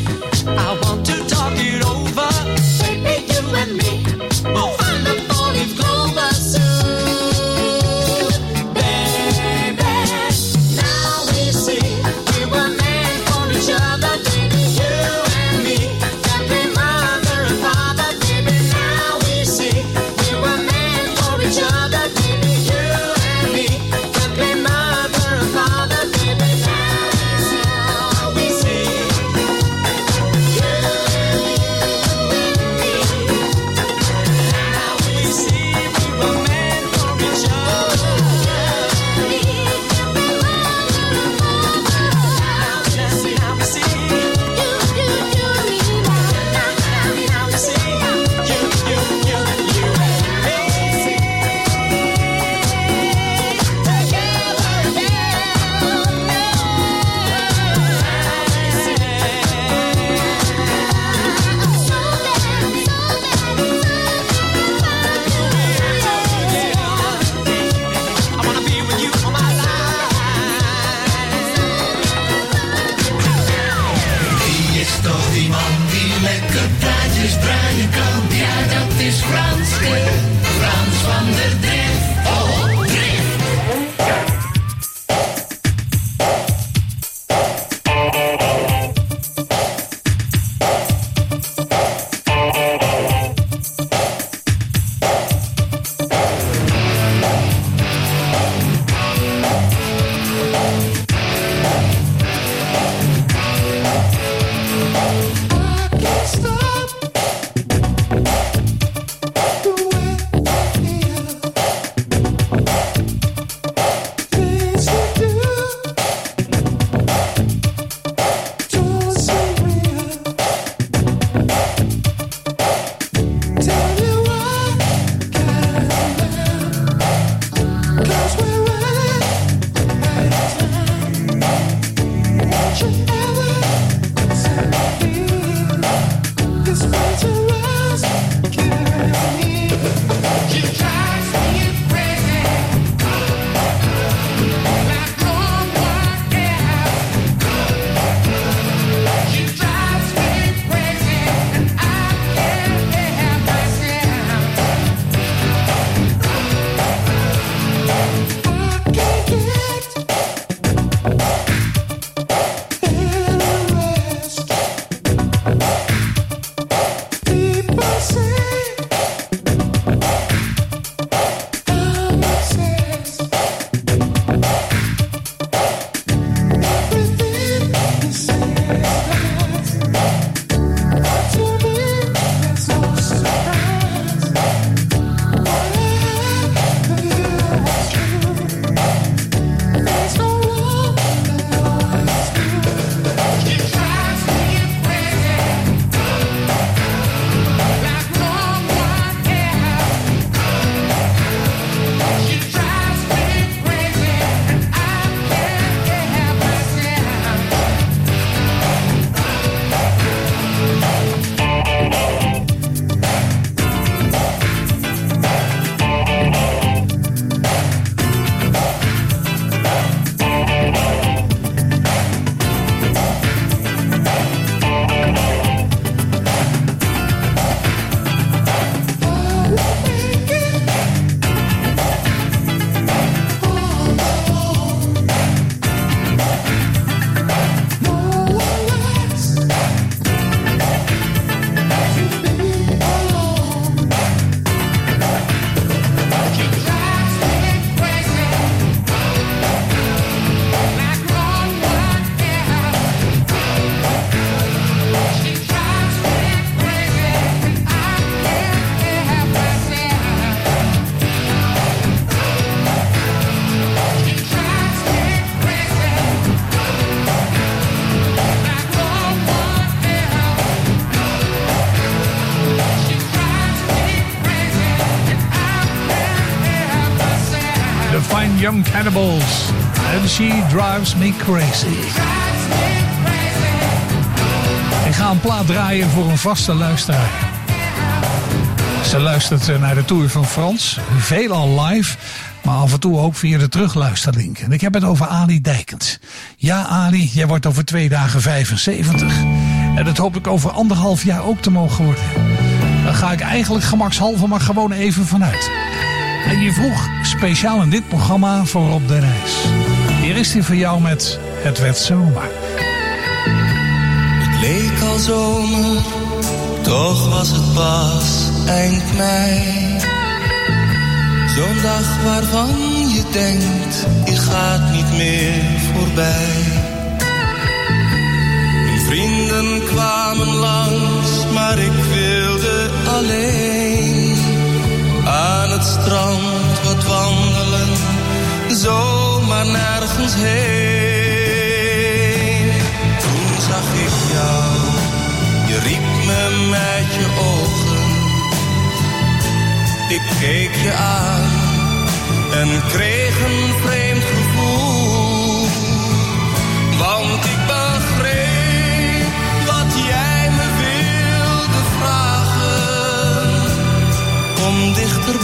She Drives Me Crazy. Ik ga een plaat draaien voor een vaste luisteraar. Ze luistert eh, naar de tour van Frans, veelal live, maar af en toe ook via de terugluisterlink. En ik heb het over Ali Dijkens. Ja, Ali, jij wordt over twee dagen 75. En dat hoop ik over anderhalf jaar ook te mogen worden. Daar ga ik eigenlijk gemakshalve maar gewoon even vanuit. En je vroeg speciaal in dit programma voor Rob de Reis. Is hij voor jou met Het werd zomer. Het leek al zomer, toch was het pas eind mei. Zo'n dag waarvan je denkt, die gaat niet meer voorbij. Mijn vrienden kwamen langs, maar ik wilde alleen aan het strand wat wandelen, zomaar nergens heen. Toen zag ik jou, je riep me met je ogen. Ik keek je aan en kreeg een vreemd gevoel. Want ik begreep wat jij me wilde vragen. Kom dichter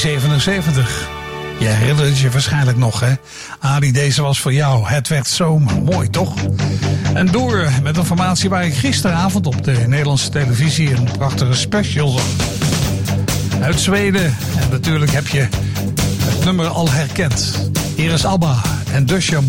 1977. Je herinnert je waarschijnlijk nog, hè? Ali, deze was voor jou. Het werd zomer. Mooi, toch? En door met een formatie waar ik gisteravond op de Nederlandse televisie een prachtige special zag. Uit Zweden. En natuurlijk heb je het nummer al herkend. Hier is ABBA en Does Your.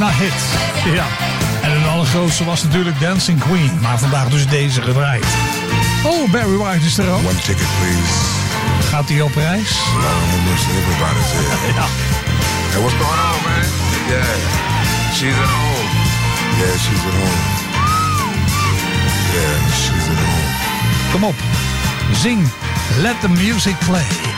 na hit. Ja. En het allergrootste was natuurlijk Dancing Queen. Maar vandaag dus deze gedraaid. Oh, Barry White is er ook. One ticket, please. Gaat hij op reis? Everybody's here. ja. Hey, what's going on, man? Yeah. She's at home. Yeah, she's at home. Yeah, she's at home. Kom op. Zing. Let the music play.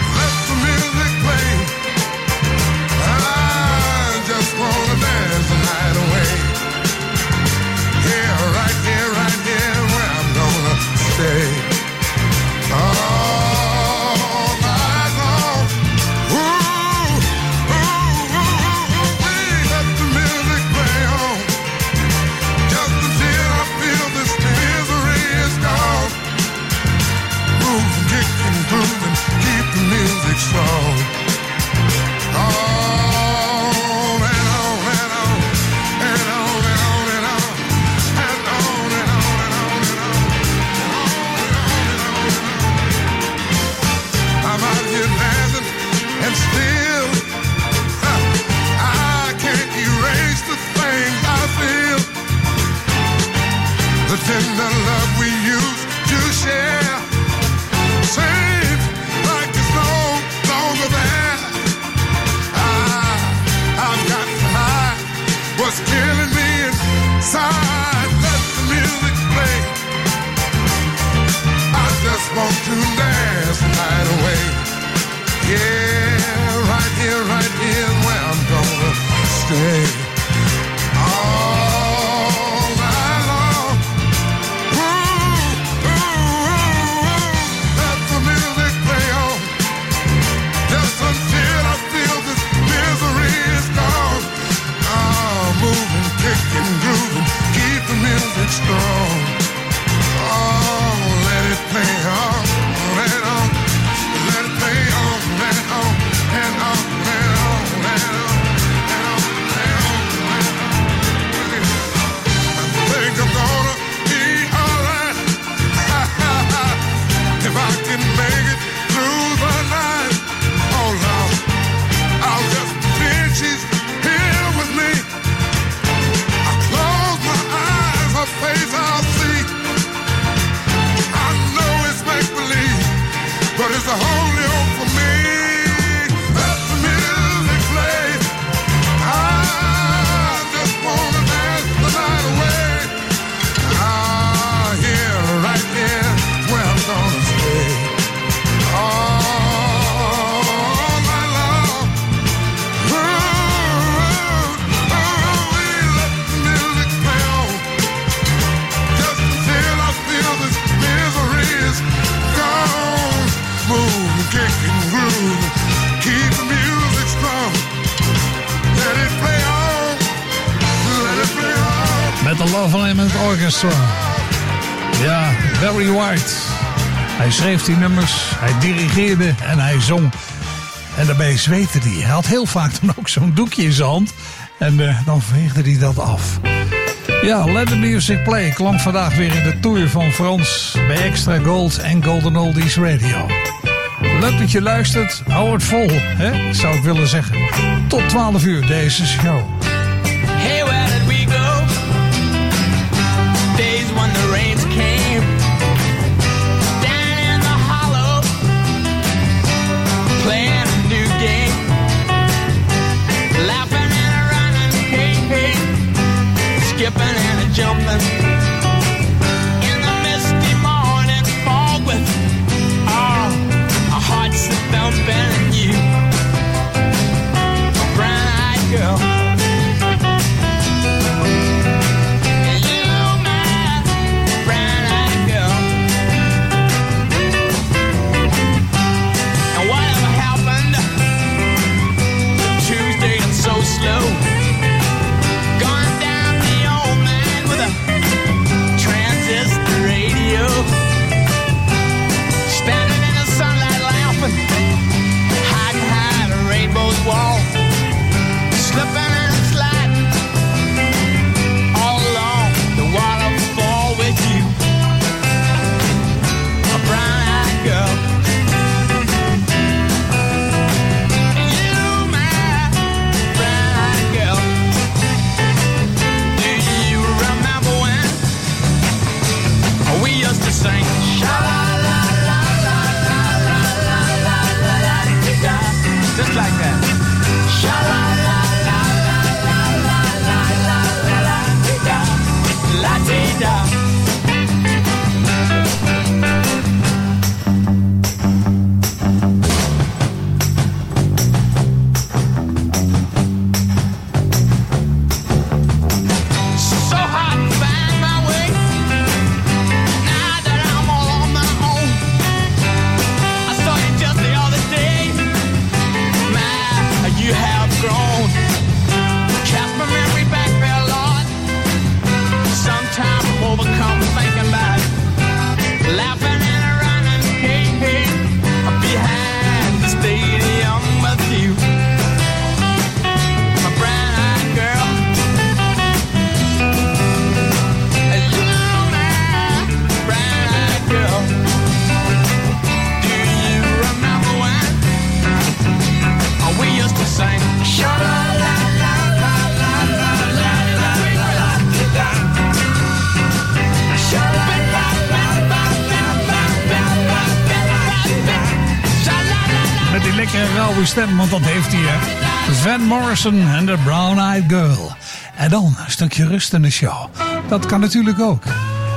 15 nummers. Hij dirigeerde en hij zong. En daarbij zweette hij. Hij had heel vaak dan ook zo'n doekje in zijn hand. En eh, dan veegde hij dat af. Ja, Let the Music Play klonk vandaag weer in de tour van Frans bij Extra Gold en Golden Oldies Radio. Leuk dat je luistert. Hou het vol, hè? zou ik willen zeggen. Tot 12 uur deze show. silence. stem, want dat heeft hij. Van Morrison en de Brown Eyed Girl. En dan een stukje rust in de show. Dat kan natuurlijk ook.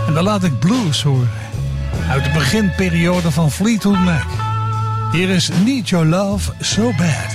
En dan laat ik blues horen. Uit de beginperiode van Fleetwood Mac. Hier is Need Your Love So Bad.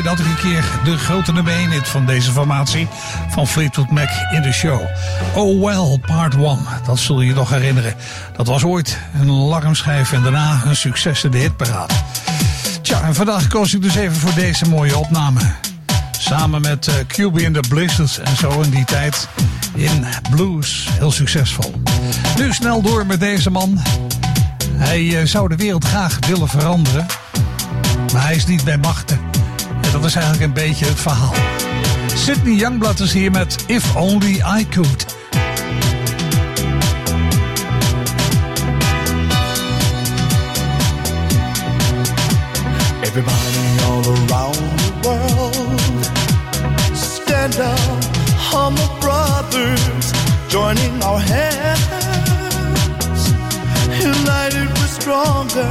Dat had ik een keer de grote nummer van deze formatie van Fleetwood Mac in de show. Oh Well, Part 1. Dat zul je je nog herinneren. Dat was ooit een alarmschijf en daarna een succes in de hitparade. Tja, en vandaag koos ik dus even voor deze mooie opname. Samen met eh, uh, QB in the Blizzards en zo in die tijd in blues. Heel succesvol. Nu snel door met deze man. Hij eh, zou de wereld graag willen veranderen. Maar hij is niet bij machten. Dat is eigenlijk een beetje het verhaal. Sydney Youngblood is hier met If Only I Could. Everybody all around the world, stand up, humble brothers, joining our hands, united we're stronger,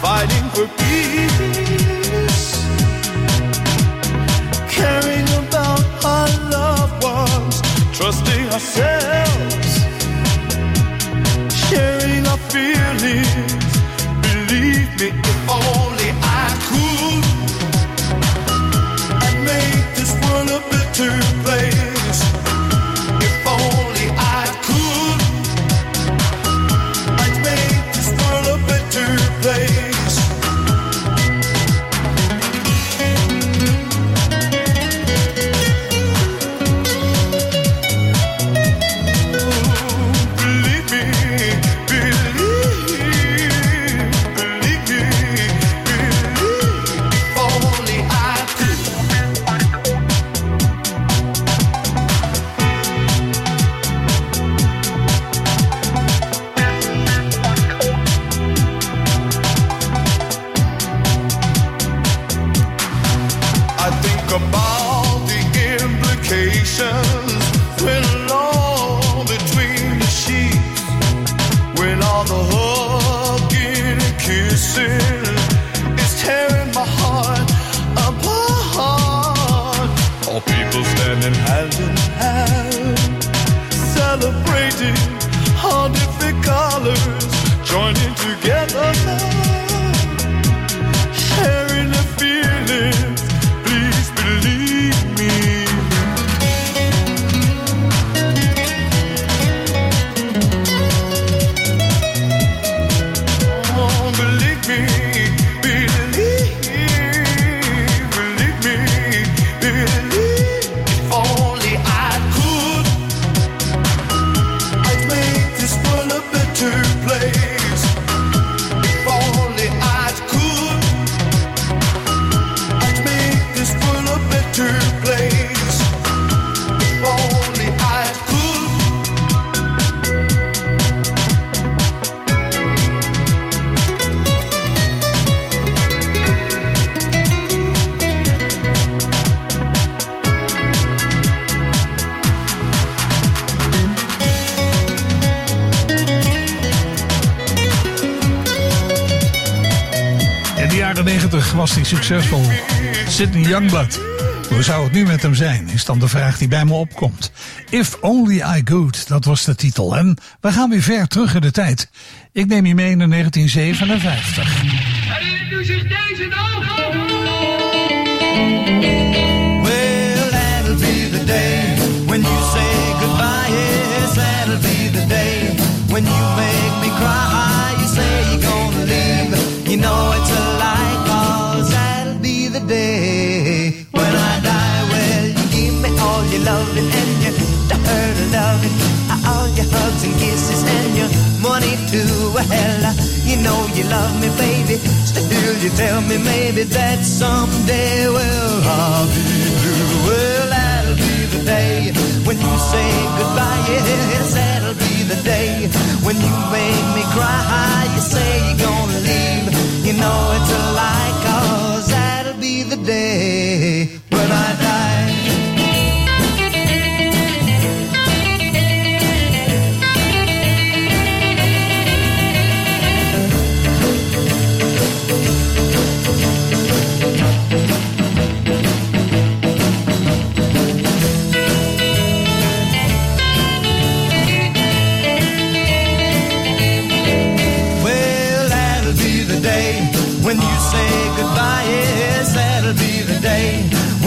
fighting for peace, caring about our loved ones, trusting ourselves, sharing our feelings. Believe me, if only I could, I'd make this world a better place. Sidney Youngblood. Hoe zou het nu met hem zijn, is dan de vraag die bij me opkomt. If Only I Could, dat was de titel. En we gaan weer ver terug in de tijd. Ik neem je mee naar 1957. Herinnert u zich deze nog? Well, that'll be the day when you say goodbye. Be the day when you make me cry. You say you're gonna leave. You know it's a lie, loving and your hurt loving, all your hugs and kisses and your money too. Well, you know you love me, baby. Still, you tell me maybe that someday, well, I'll be blue. Well, that'll be the day when you say goodbye. Yes, that'll be the day when you make me cry. You say you're gonna leave. You know it's a lie, cause that'll be the day when I die.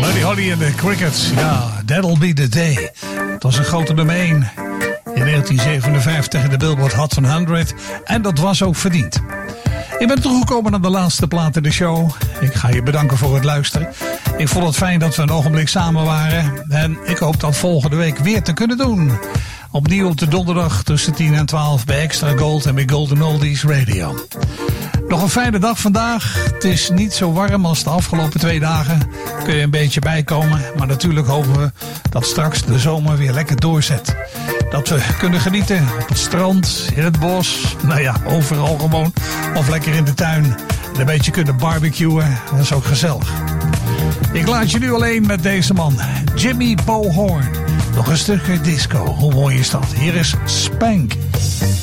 Buddy Holly en de Crickets. Ja, that'll be the day. Het was een grote nummer 1 in 1957 in de Billboard Hot 100. En dat was ook verdiend. Ik ben toegekomen aan de laatste plaat in de show. Ik ga je bedanken voor het luisteren. Ik vond het fijn dat we een ogenblik samen waren. En ik hoop dat volgende week weer te kunnen doen. Opnieuw op de donderdag tussen 10 en 12 bij Extra Gold en bij Golden Oldies Radio. Nog een fijne dag vandaag. Het is niet zo warm als de afgelopen twee dagen. Kun je een beetje bijkomen. Maar natuurlijk hopen we dat straks de zomer weer lekker doorzet. Dat we kunnen genieten op het strand, in het bos. Nou ja, overal gewoon. Of lekker in de tuin. En een beetje kunnen barbecuen. Dat is ook gezellig. Ik laat je nu alleen met deze man. Jimmy Bohorn. Nog een stukje disco. Hoe mooi is dat? Hier is Spank. Spank.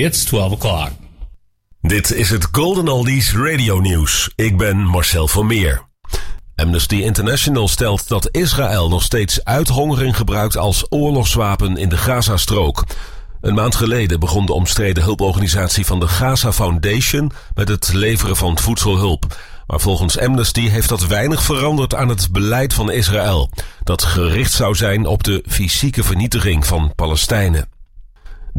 It's 12 o'clock. Dit is het Golden Oldies Radio Nieuws. Ik ben Marcel van Meer. Amnesty International stelt dat Israël nog steeds uithongering gebruikt als oorlogswapen in de Gazastrook. Een maand geleden begon de omstreden hulporganisatie van de Gaza Foundation met het leveren van voedselhulp. Maar volgens Amnesty heeft dat weinig veranderd aan het beleid van Israël, dat gericht zou zijn op de fysieke vernietiging van Palestijnen.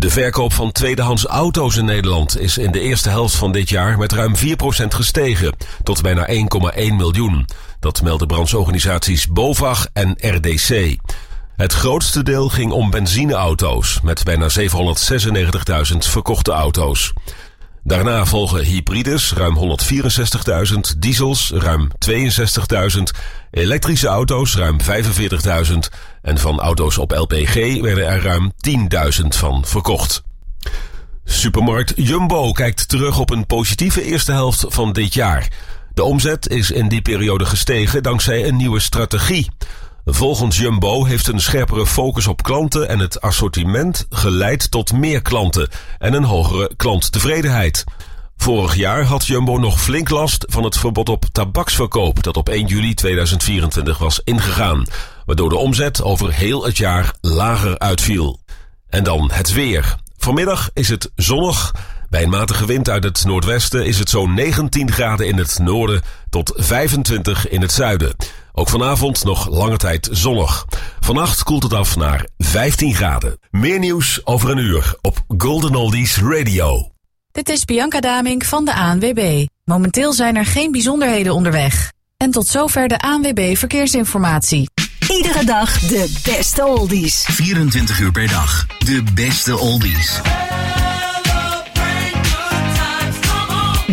De verkoop van tweedehands auto's in Nederland is in de eerste helft van dit jaar met ruim 4% gestegen, tot bijna 1,1 miljoen. Dat melden brancheorganisaties BOVAG en RDC. Het grootste deel ging om benzineauto's, met bijna 796.000 verkochte auto's. Daarna volgen hybrides, ruim 164.000, diesels, ruim 62.000, elektrische auto's, ruim 45.000 en van auto's op LPG werden er ruim 10.000 van verkocht. Supermarkt Jumbo kijkt terug op een positieve eerste helft van dit jaar. De omzet is in die periode gestegen dankzij een nieuwe strategie. Volgens Jumbo heeft een scherpere focus op klanten en het assortiment geleid tot meer klanten en een hogere klanttevredenheid. Vorig jaar had Jumbo nog flink last van het verbod op tabaksverkoop dat op 1 juli 2024 was ingegaan, waardoor de omzet over heel het jaar lager uitviel. En dan het weer. Vanmiddag is het zonnig. Bij een matige wind uit het noordwesten is het zo'n 19 graden in het noorden tot 25 in het zuiden. Ook vanavond nog lange tijd zonnig. Vannacht koelt het af naar 15 graden. Meer nieuws over een uur op Golden Oldies Radio. Dit is Bianca Damink van de ANWB. Momenteel zijn er geen bijzonderheden onderweg. En tot zover de ANWB Verkeersinformatie. Iedere dag de beste oldies. 24 uur per dag. De beste oldies.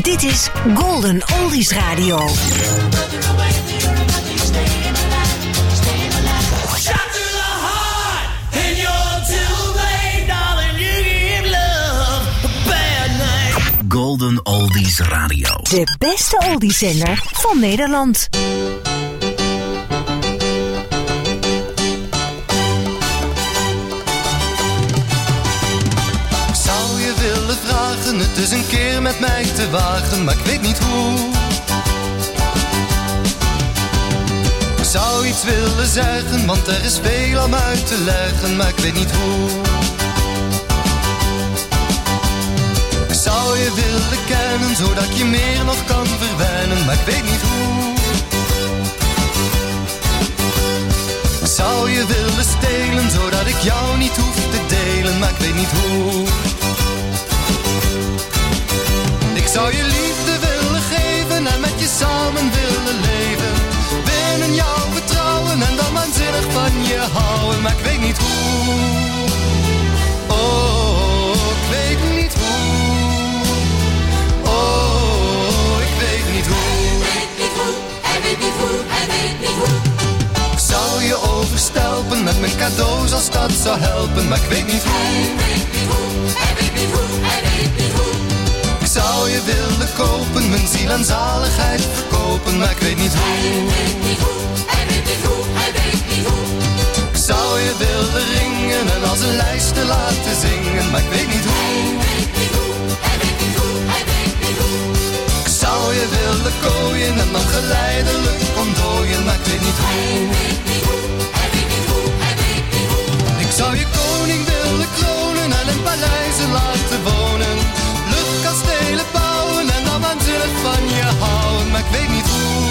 Dit is Golden Oldies Radio. Golden Oldies Radio. De beste oldieszender van Nederland. Ik zou je willen vragen het is een keer met mij te wagen, maar ik weet niet hoe. Ik zou iets willen zeggen, want er is veel om uit te leggen, maar ik weet niet hoe. Zou je willen kennen, zodat je meer nog kan verwennen, maar ik weet niet hoe. Zou je willen stelen, zodat ik jou niet hoef te delen, maar ik weet niet hoe. Ik zou je liefde willen geven en met je samen willen leven. Binnen jouw vertrouwen en dan waanzinnig van je houden, maar ik weet niet hoe. Overstelpen met mijn cadeaus als dat zou helpen, maar ik weet niet hoe. Hij weet niet hoe, hij weet niet hoe, hij weet niet hoe. Ik zou je willen kopen, mijn ziel en zaligheid verkopen, maar ik weet niet hoe. Hij weet niet hoe, hij weet niet hoe, hij weet niet hoe. Ik zou je willen ringen en als een lijst te laten zingen, maar ik weet niet hoe. Hij weet niet hoe, hij weet niet hoe, hij weet niet hoe. Ik zou je willen kooien en dan geleidelijk ontdooien, maar ik weet niet hoe. Hij weet niet hoe, zou je koning willen kronen en in paleizen laten wonen. Luchtkastelen bouwen en dan waanzinnig van je houden, maar ik weet niet hoe.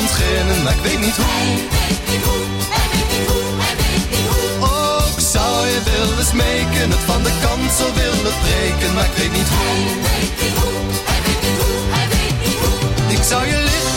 Ontginnen, maar ik weet niet hoe. Oh, ik zou je willen smeken, het van de kansel willen breken, maar ik weet niet hoe. Ik zou je lichaam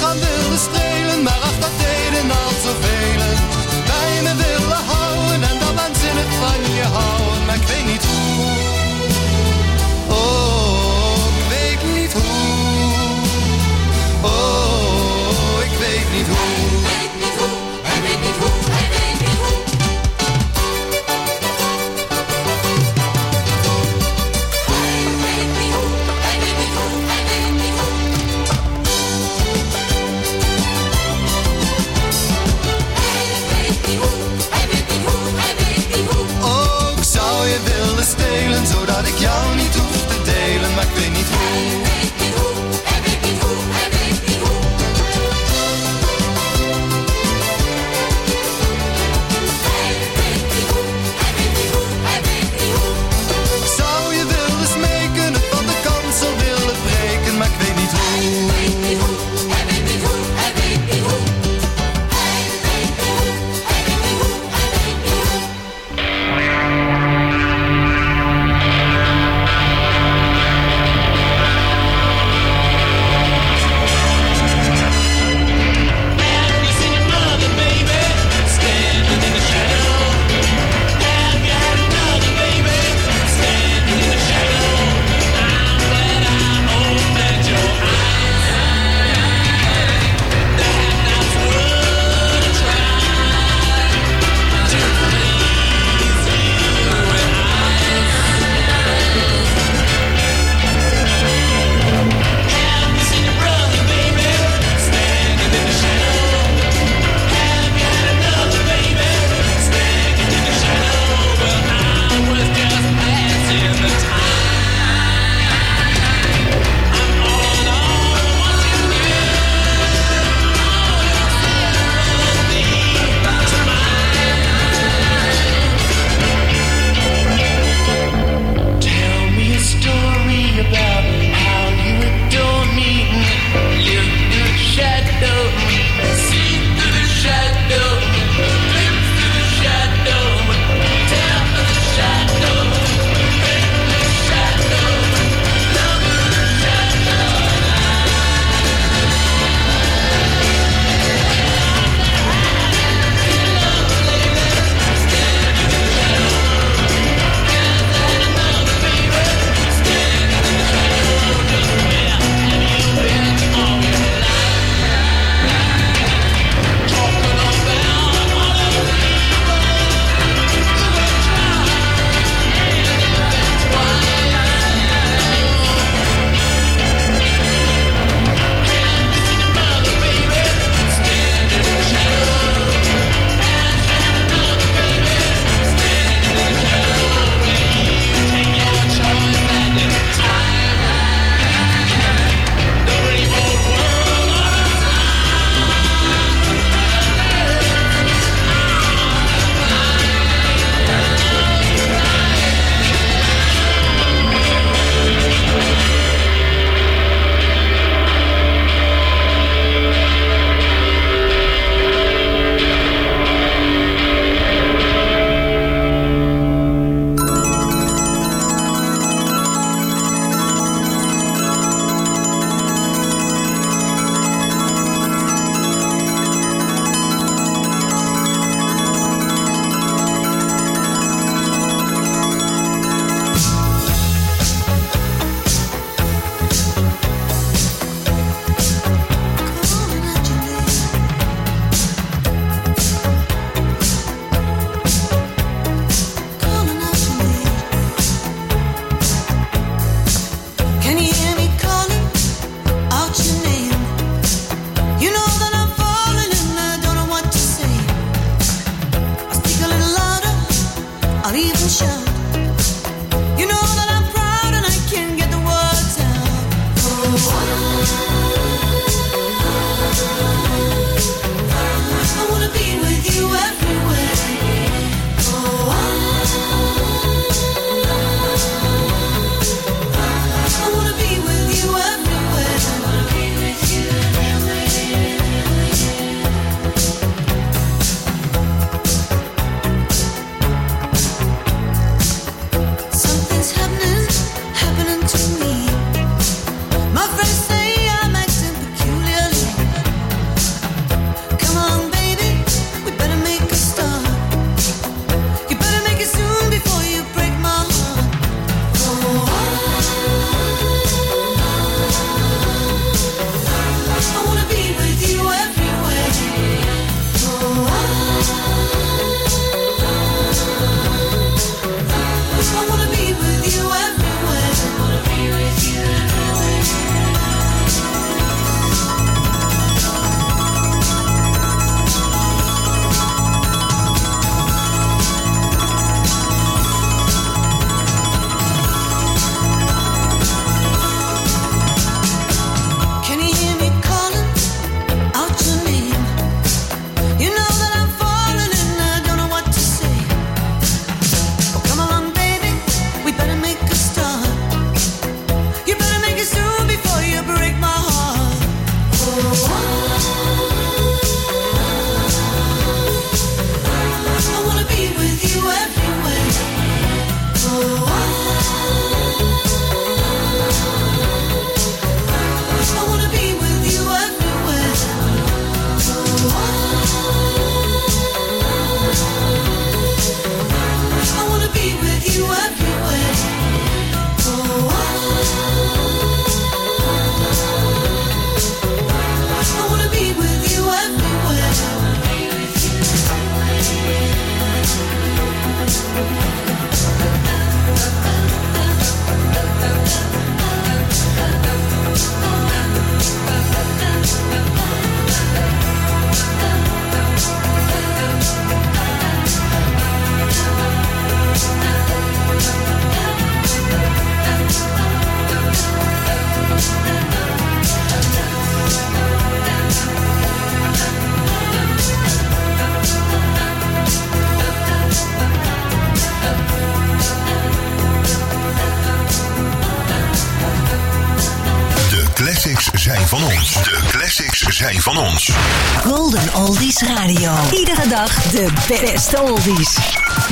Iedere dag de beste oldies.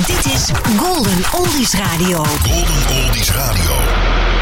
Dit is Golden Oldies Radio. Golden Oldies Radio.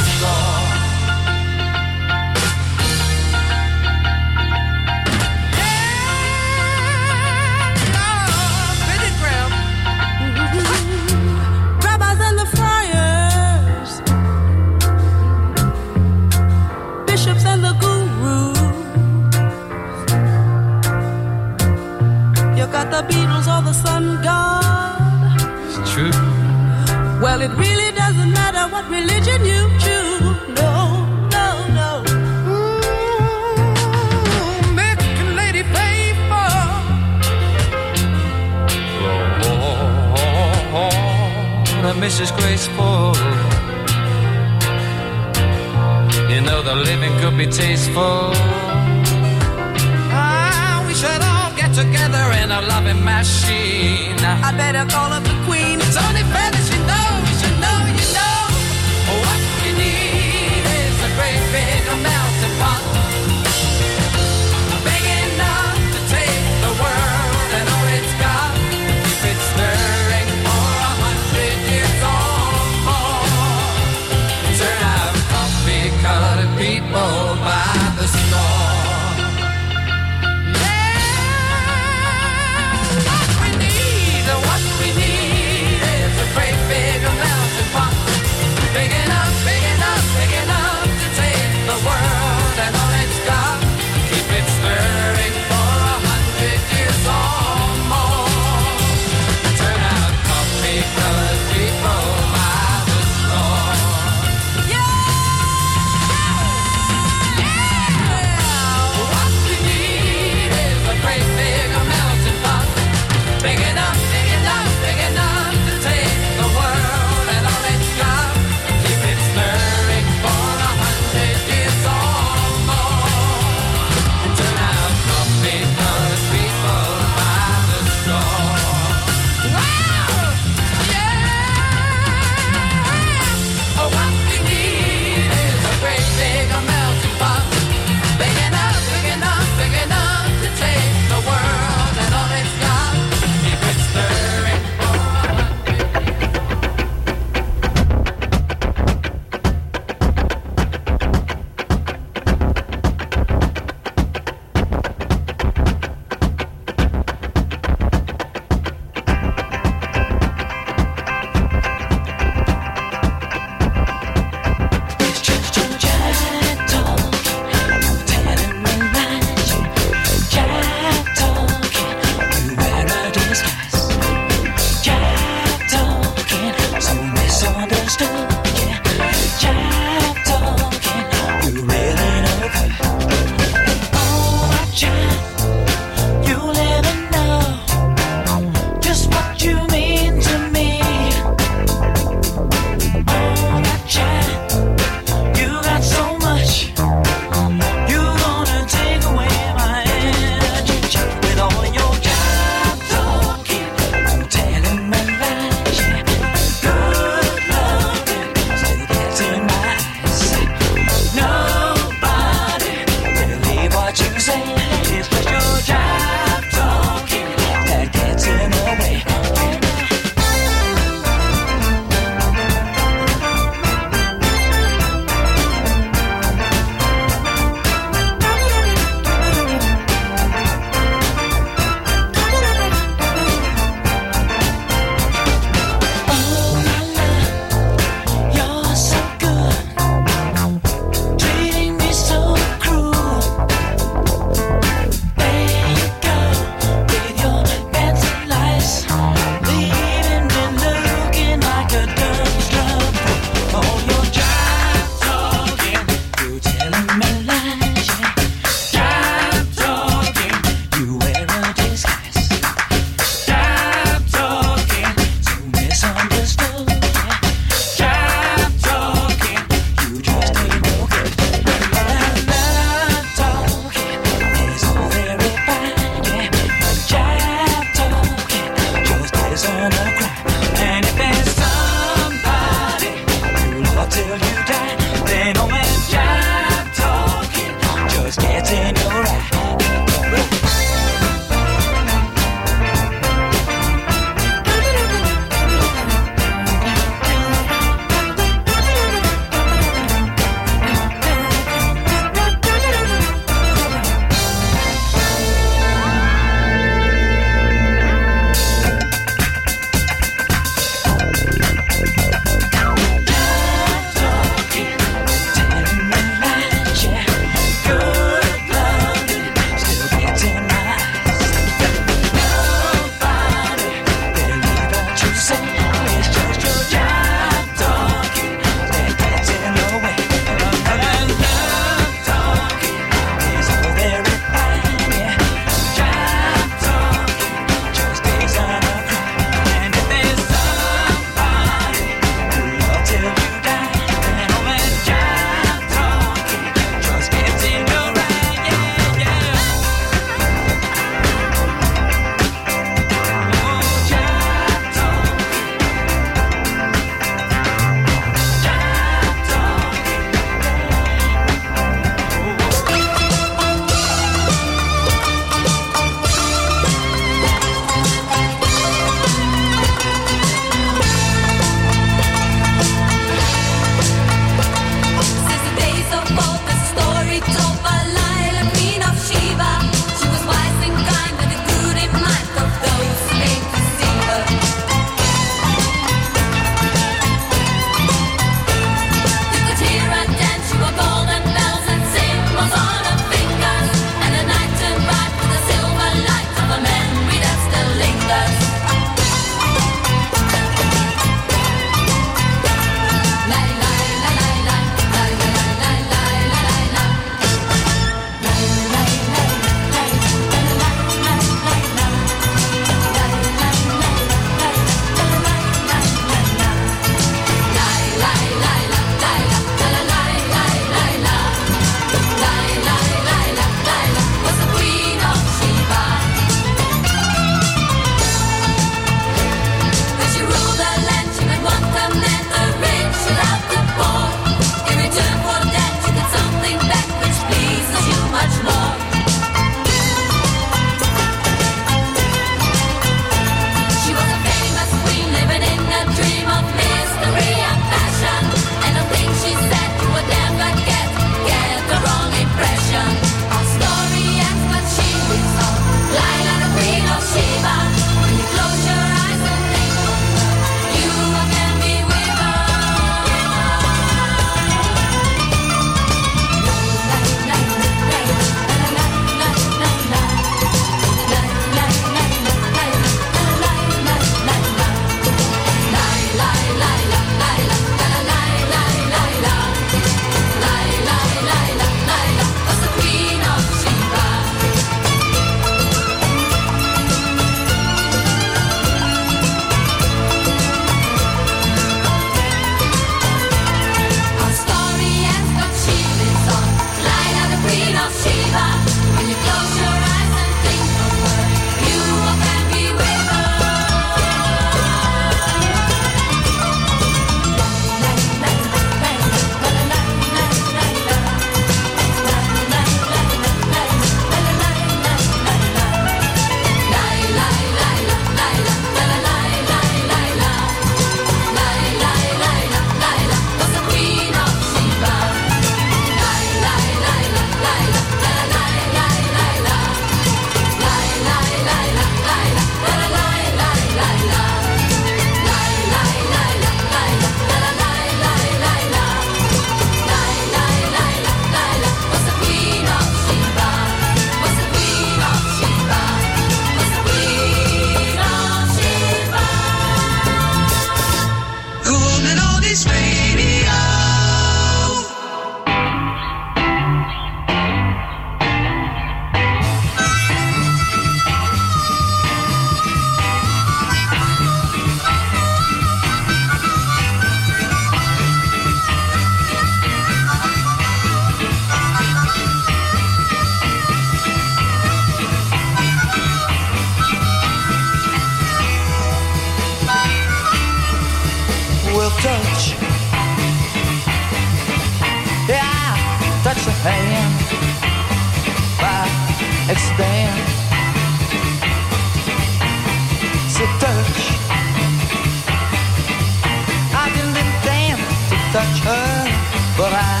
Touch her but I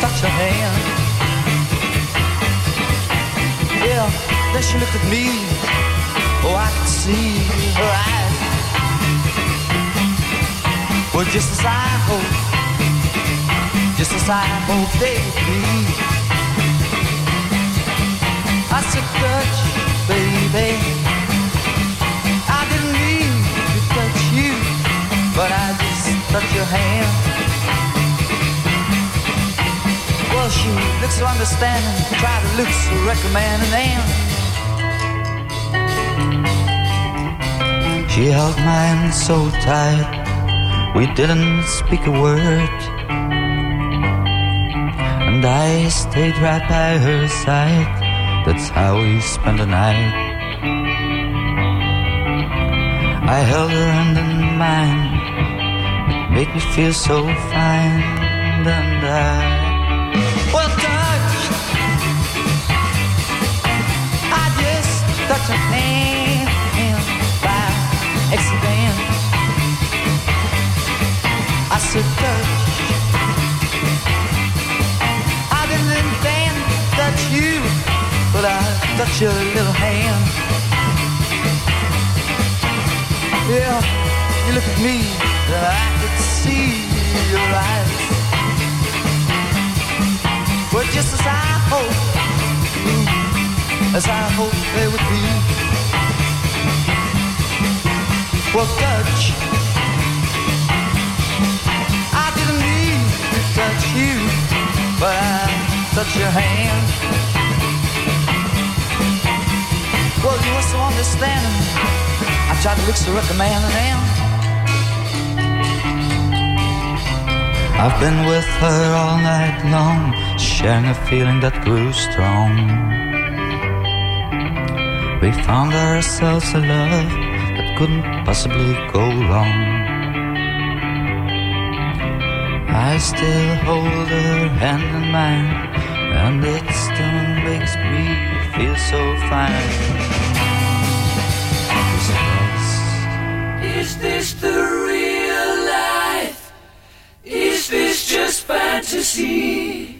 touch her hand. Yeah, then she looked at me. Oh, I could see her eyes. Well, just as I hoped, just as I hoped they be. I said, touch, baby. I didn't mean to touch you, but I just touched your hand. She looked so understanding, tried to look so recommending, and she held my hand so tight, we didn't speak a word. And I stayed right by her side, that's how we spent the night. I held her hand in mine, it made me feel so fine, and I. Well, touch. I just touched her hand by accident. I said, touch. I didn't intend uh, touch you, but I touched your little hand. Yeah, you look at me, and I could see your eyes. Just as I hoped, as I hoped they would be. Well, touch. I didn't mean to touch you, but I touched your hand. Well, you were so understanding. I tried to look so recommending, and man I've been with her all night long, sharing a feeling that grew strong. We found ourselves a love that couldn't possibly go wrong. I still hold her hand in mine, and it still makes me feel so fine. Is this the real life? Is this just fantasy?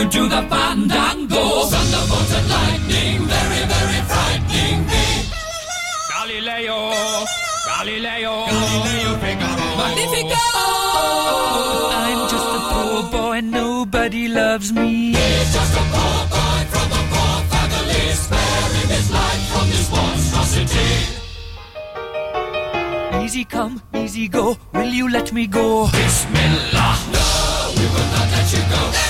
You do the fandango? Thunderbolt and lightning, very, very frightening me. Galileo, Galileo, Galileo Figaro. Magnifico! I'm just a poor boy, and nobody loves me. He's just a poor boy from a poor family, sparing his life from this monstrosity. Easy come, easy go, will you let me go? Bismillah. No, we will not let you go.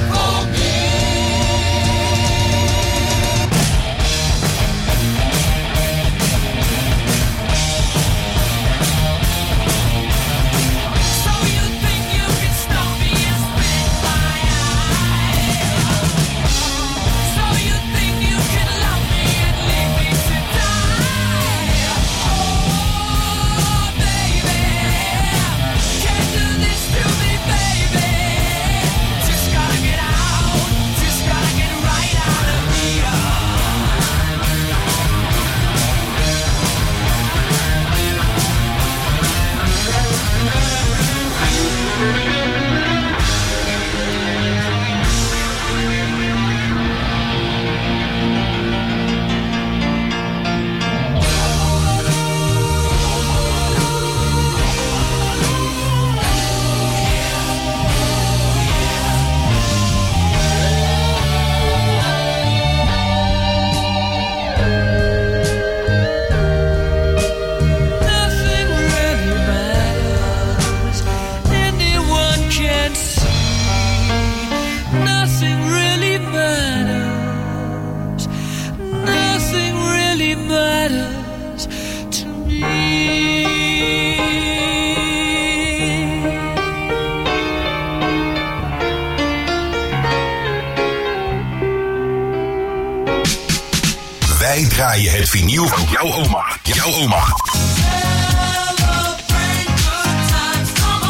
Wij draaien het vinyl van jouw oma. Jouw oma.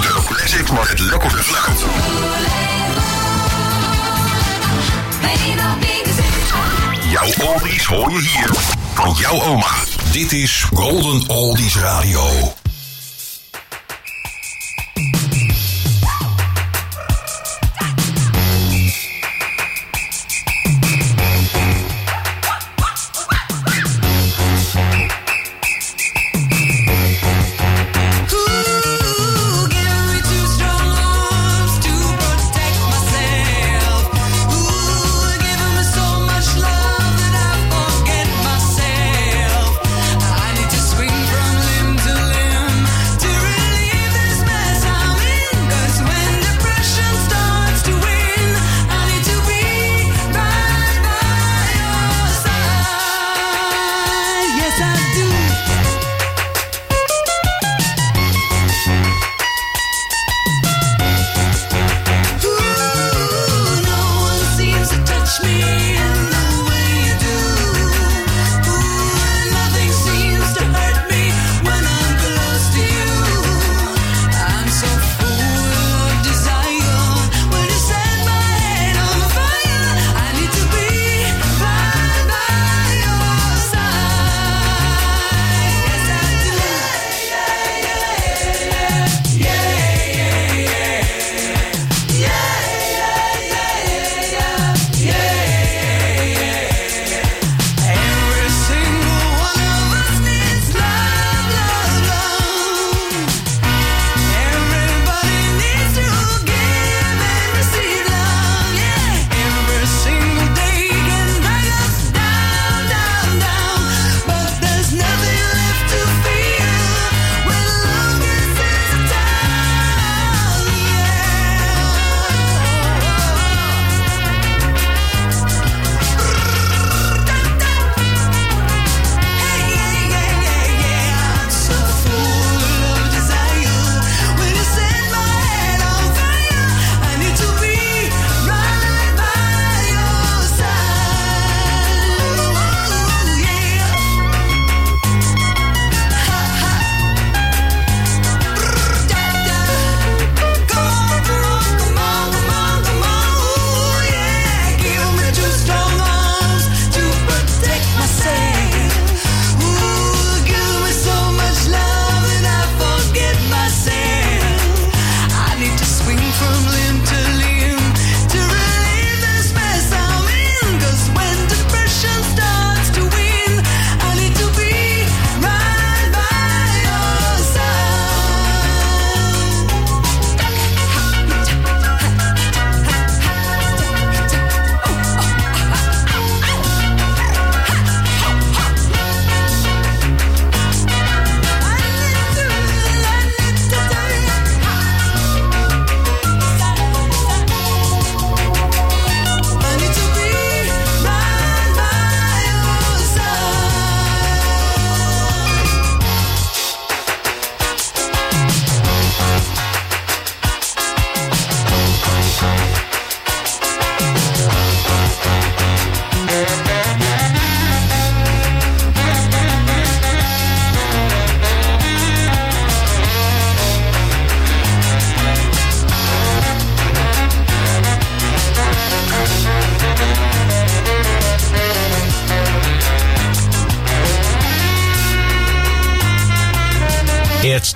De classics maar het vlak. Jouw oldies hoor je hier. Van jouw oma. Dit is Golden Oldies Radio.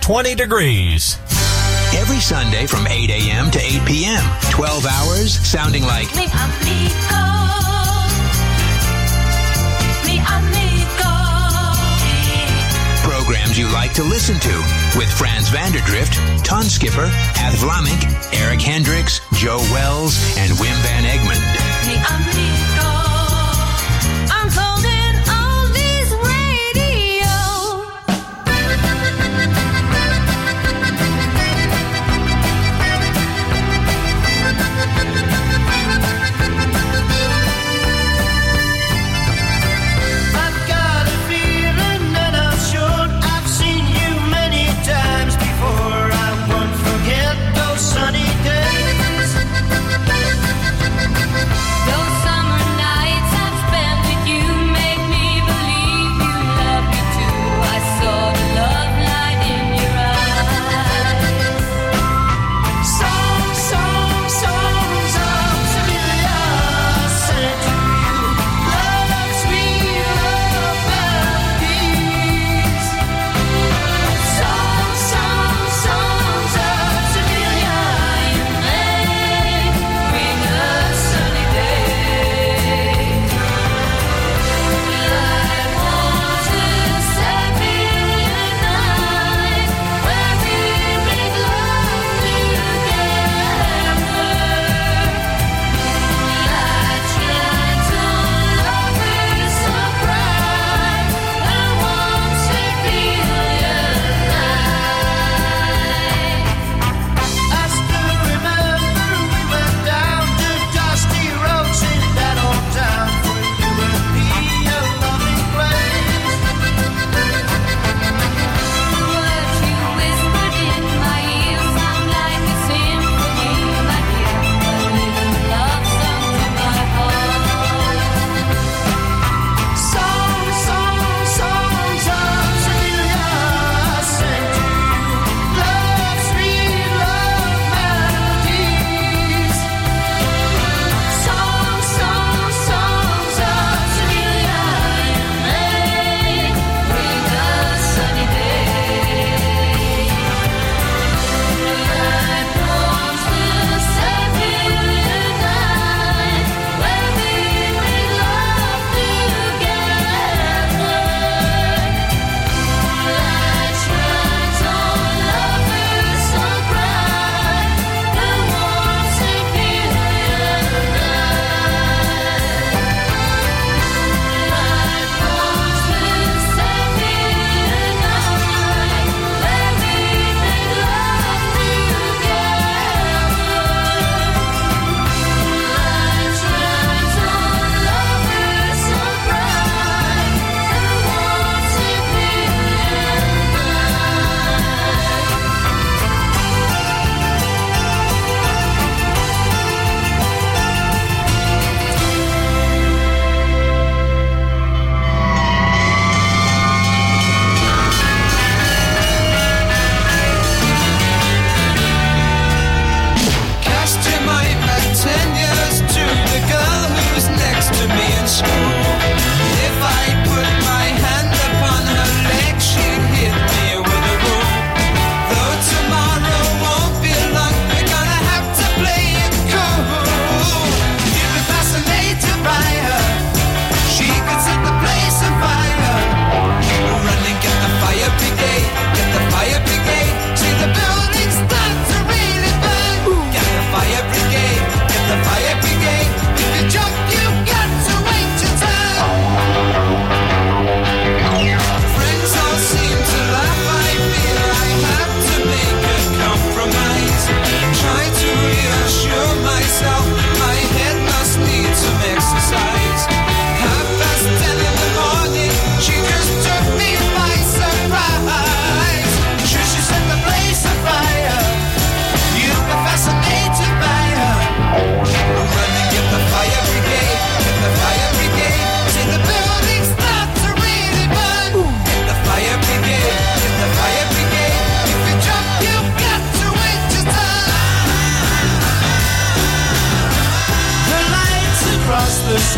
20 degrees. Every Sunday from 8 a.m. to 8 p.m. 12 hours sounding like Mi amigo, mi amigo. programs you like to listen to with Franz Vanderdrift, Ton Skipper, Ath Vlamink, Eric Hendricks, Joe Wells, and Wim Van Egmond. Mi amigo.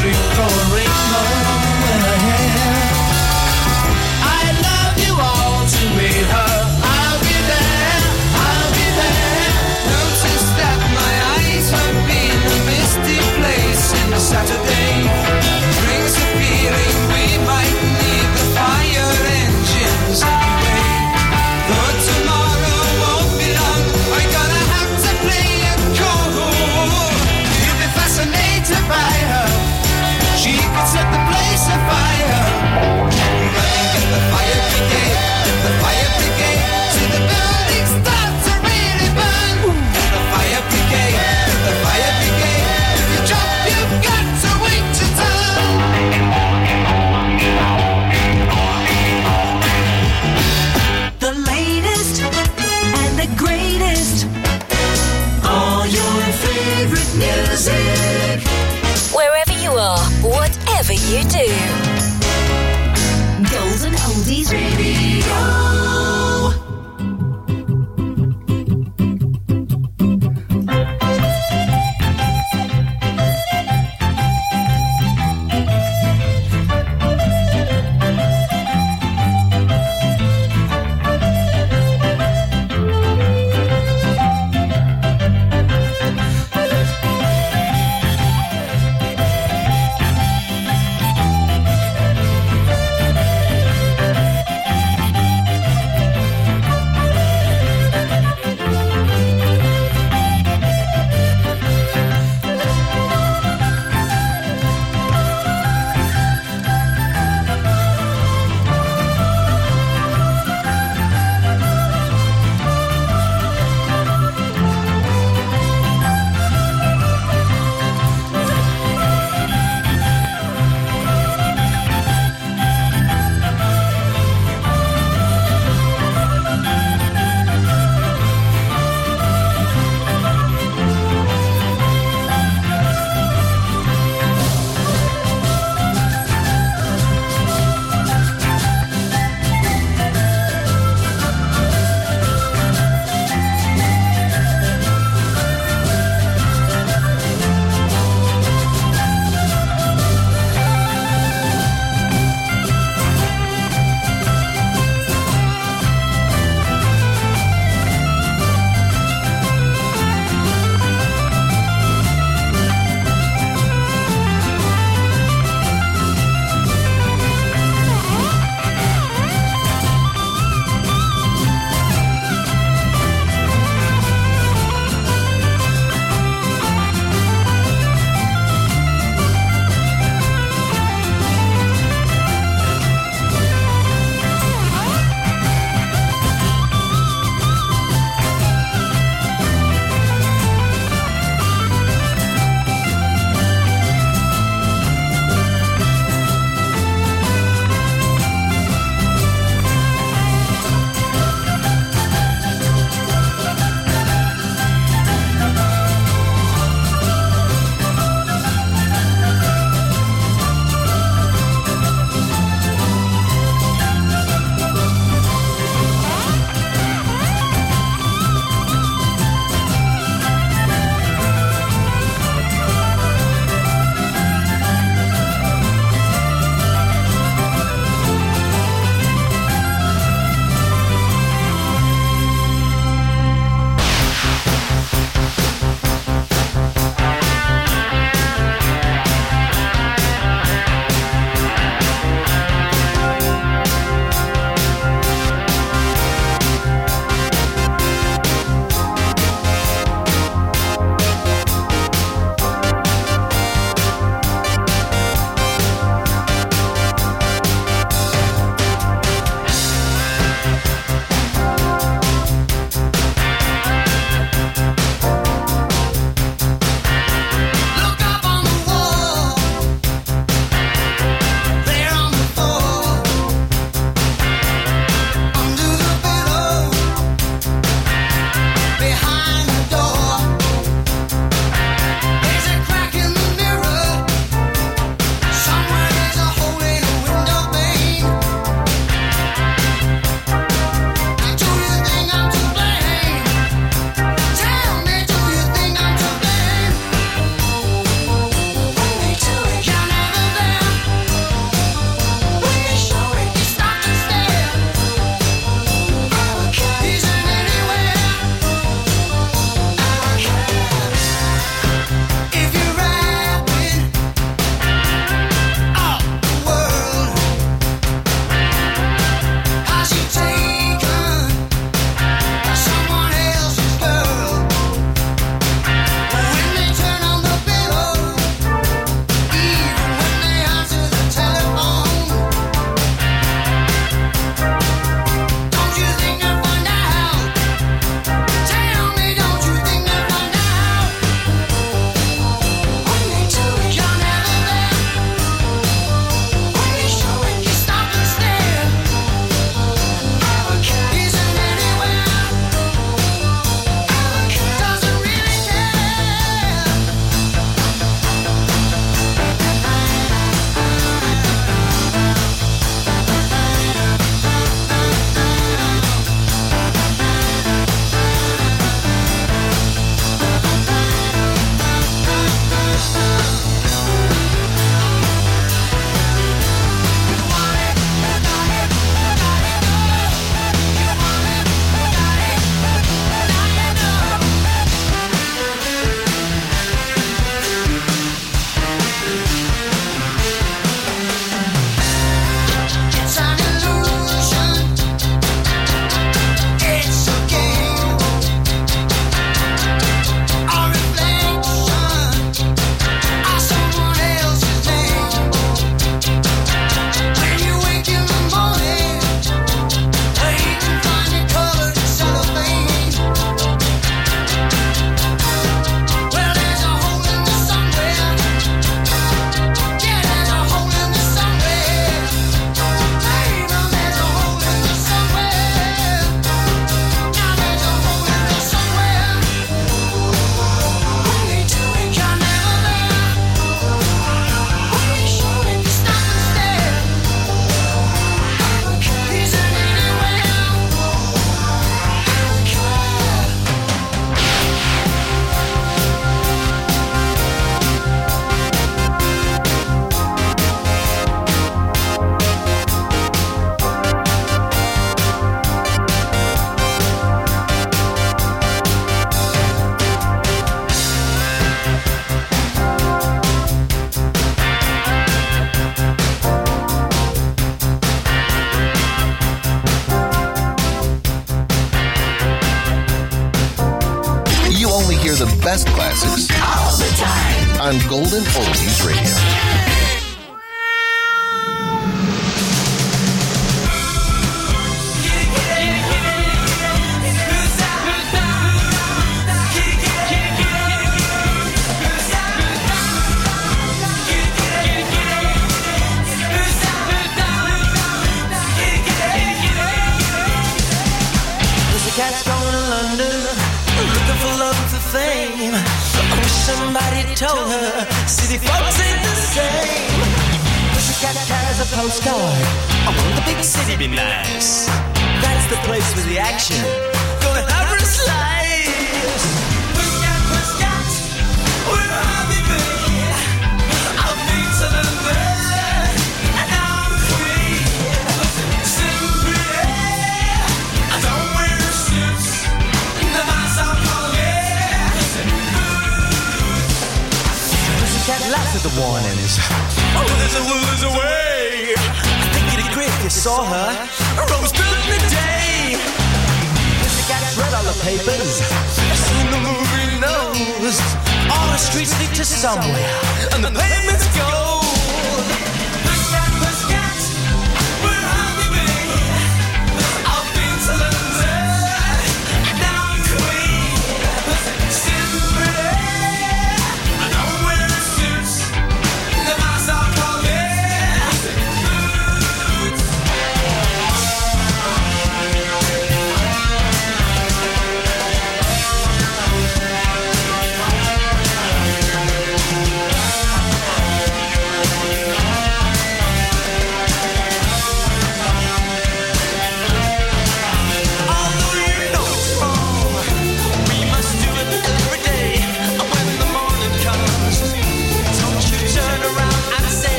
rainbow in. I love you all to meet her. I'll be there, I'll be there. Notice that my eyes have been a misty place in the Saturday.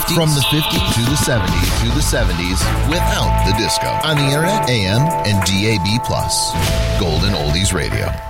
50s. From the 50s to the 70s to the 70s without the disco. On the internet, AM and DAB+. Golden Oldies Radio.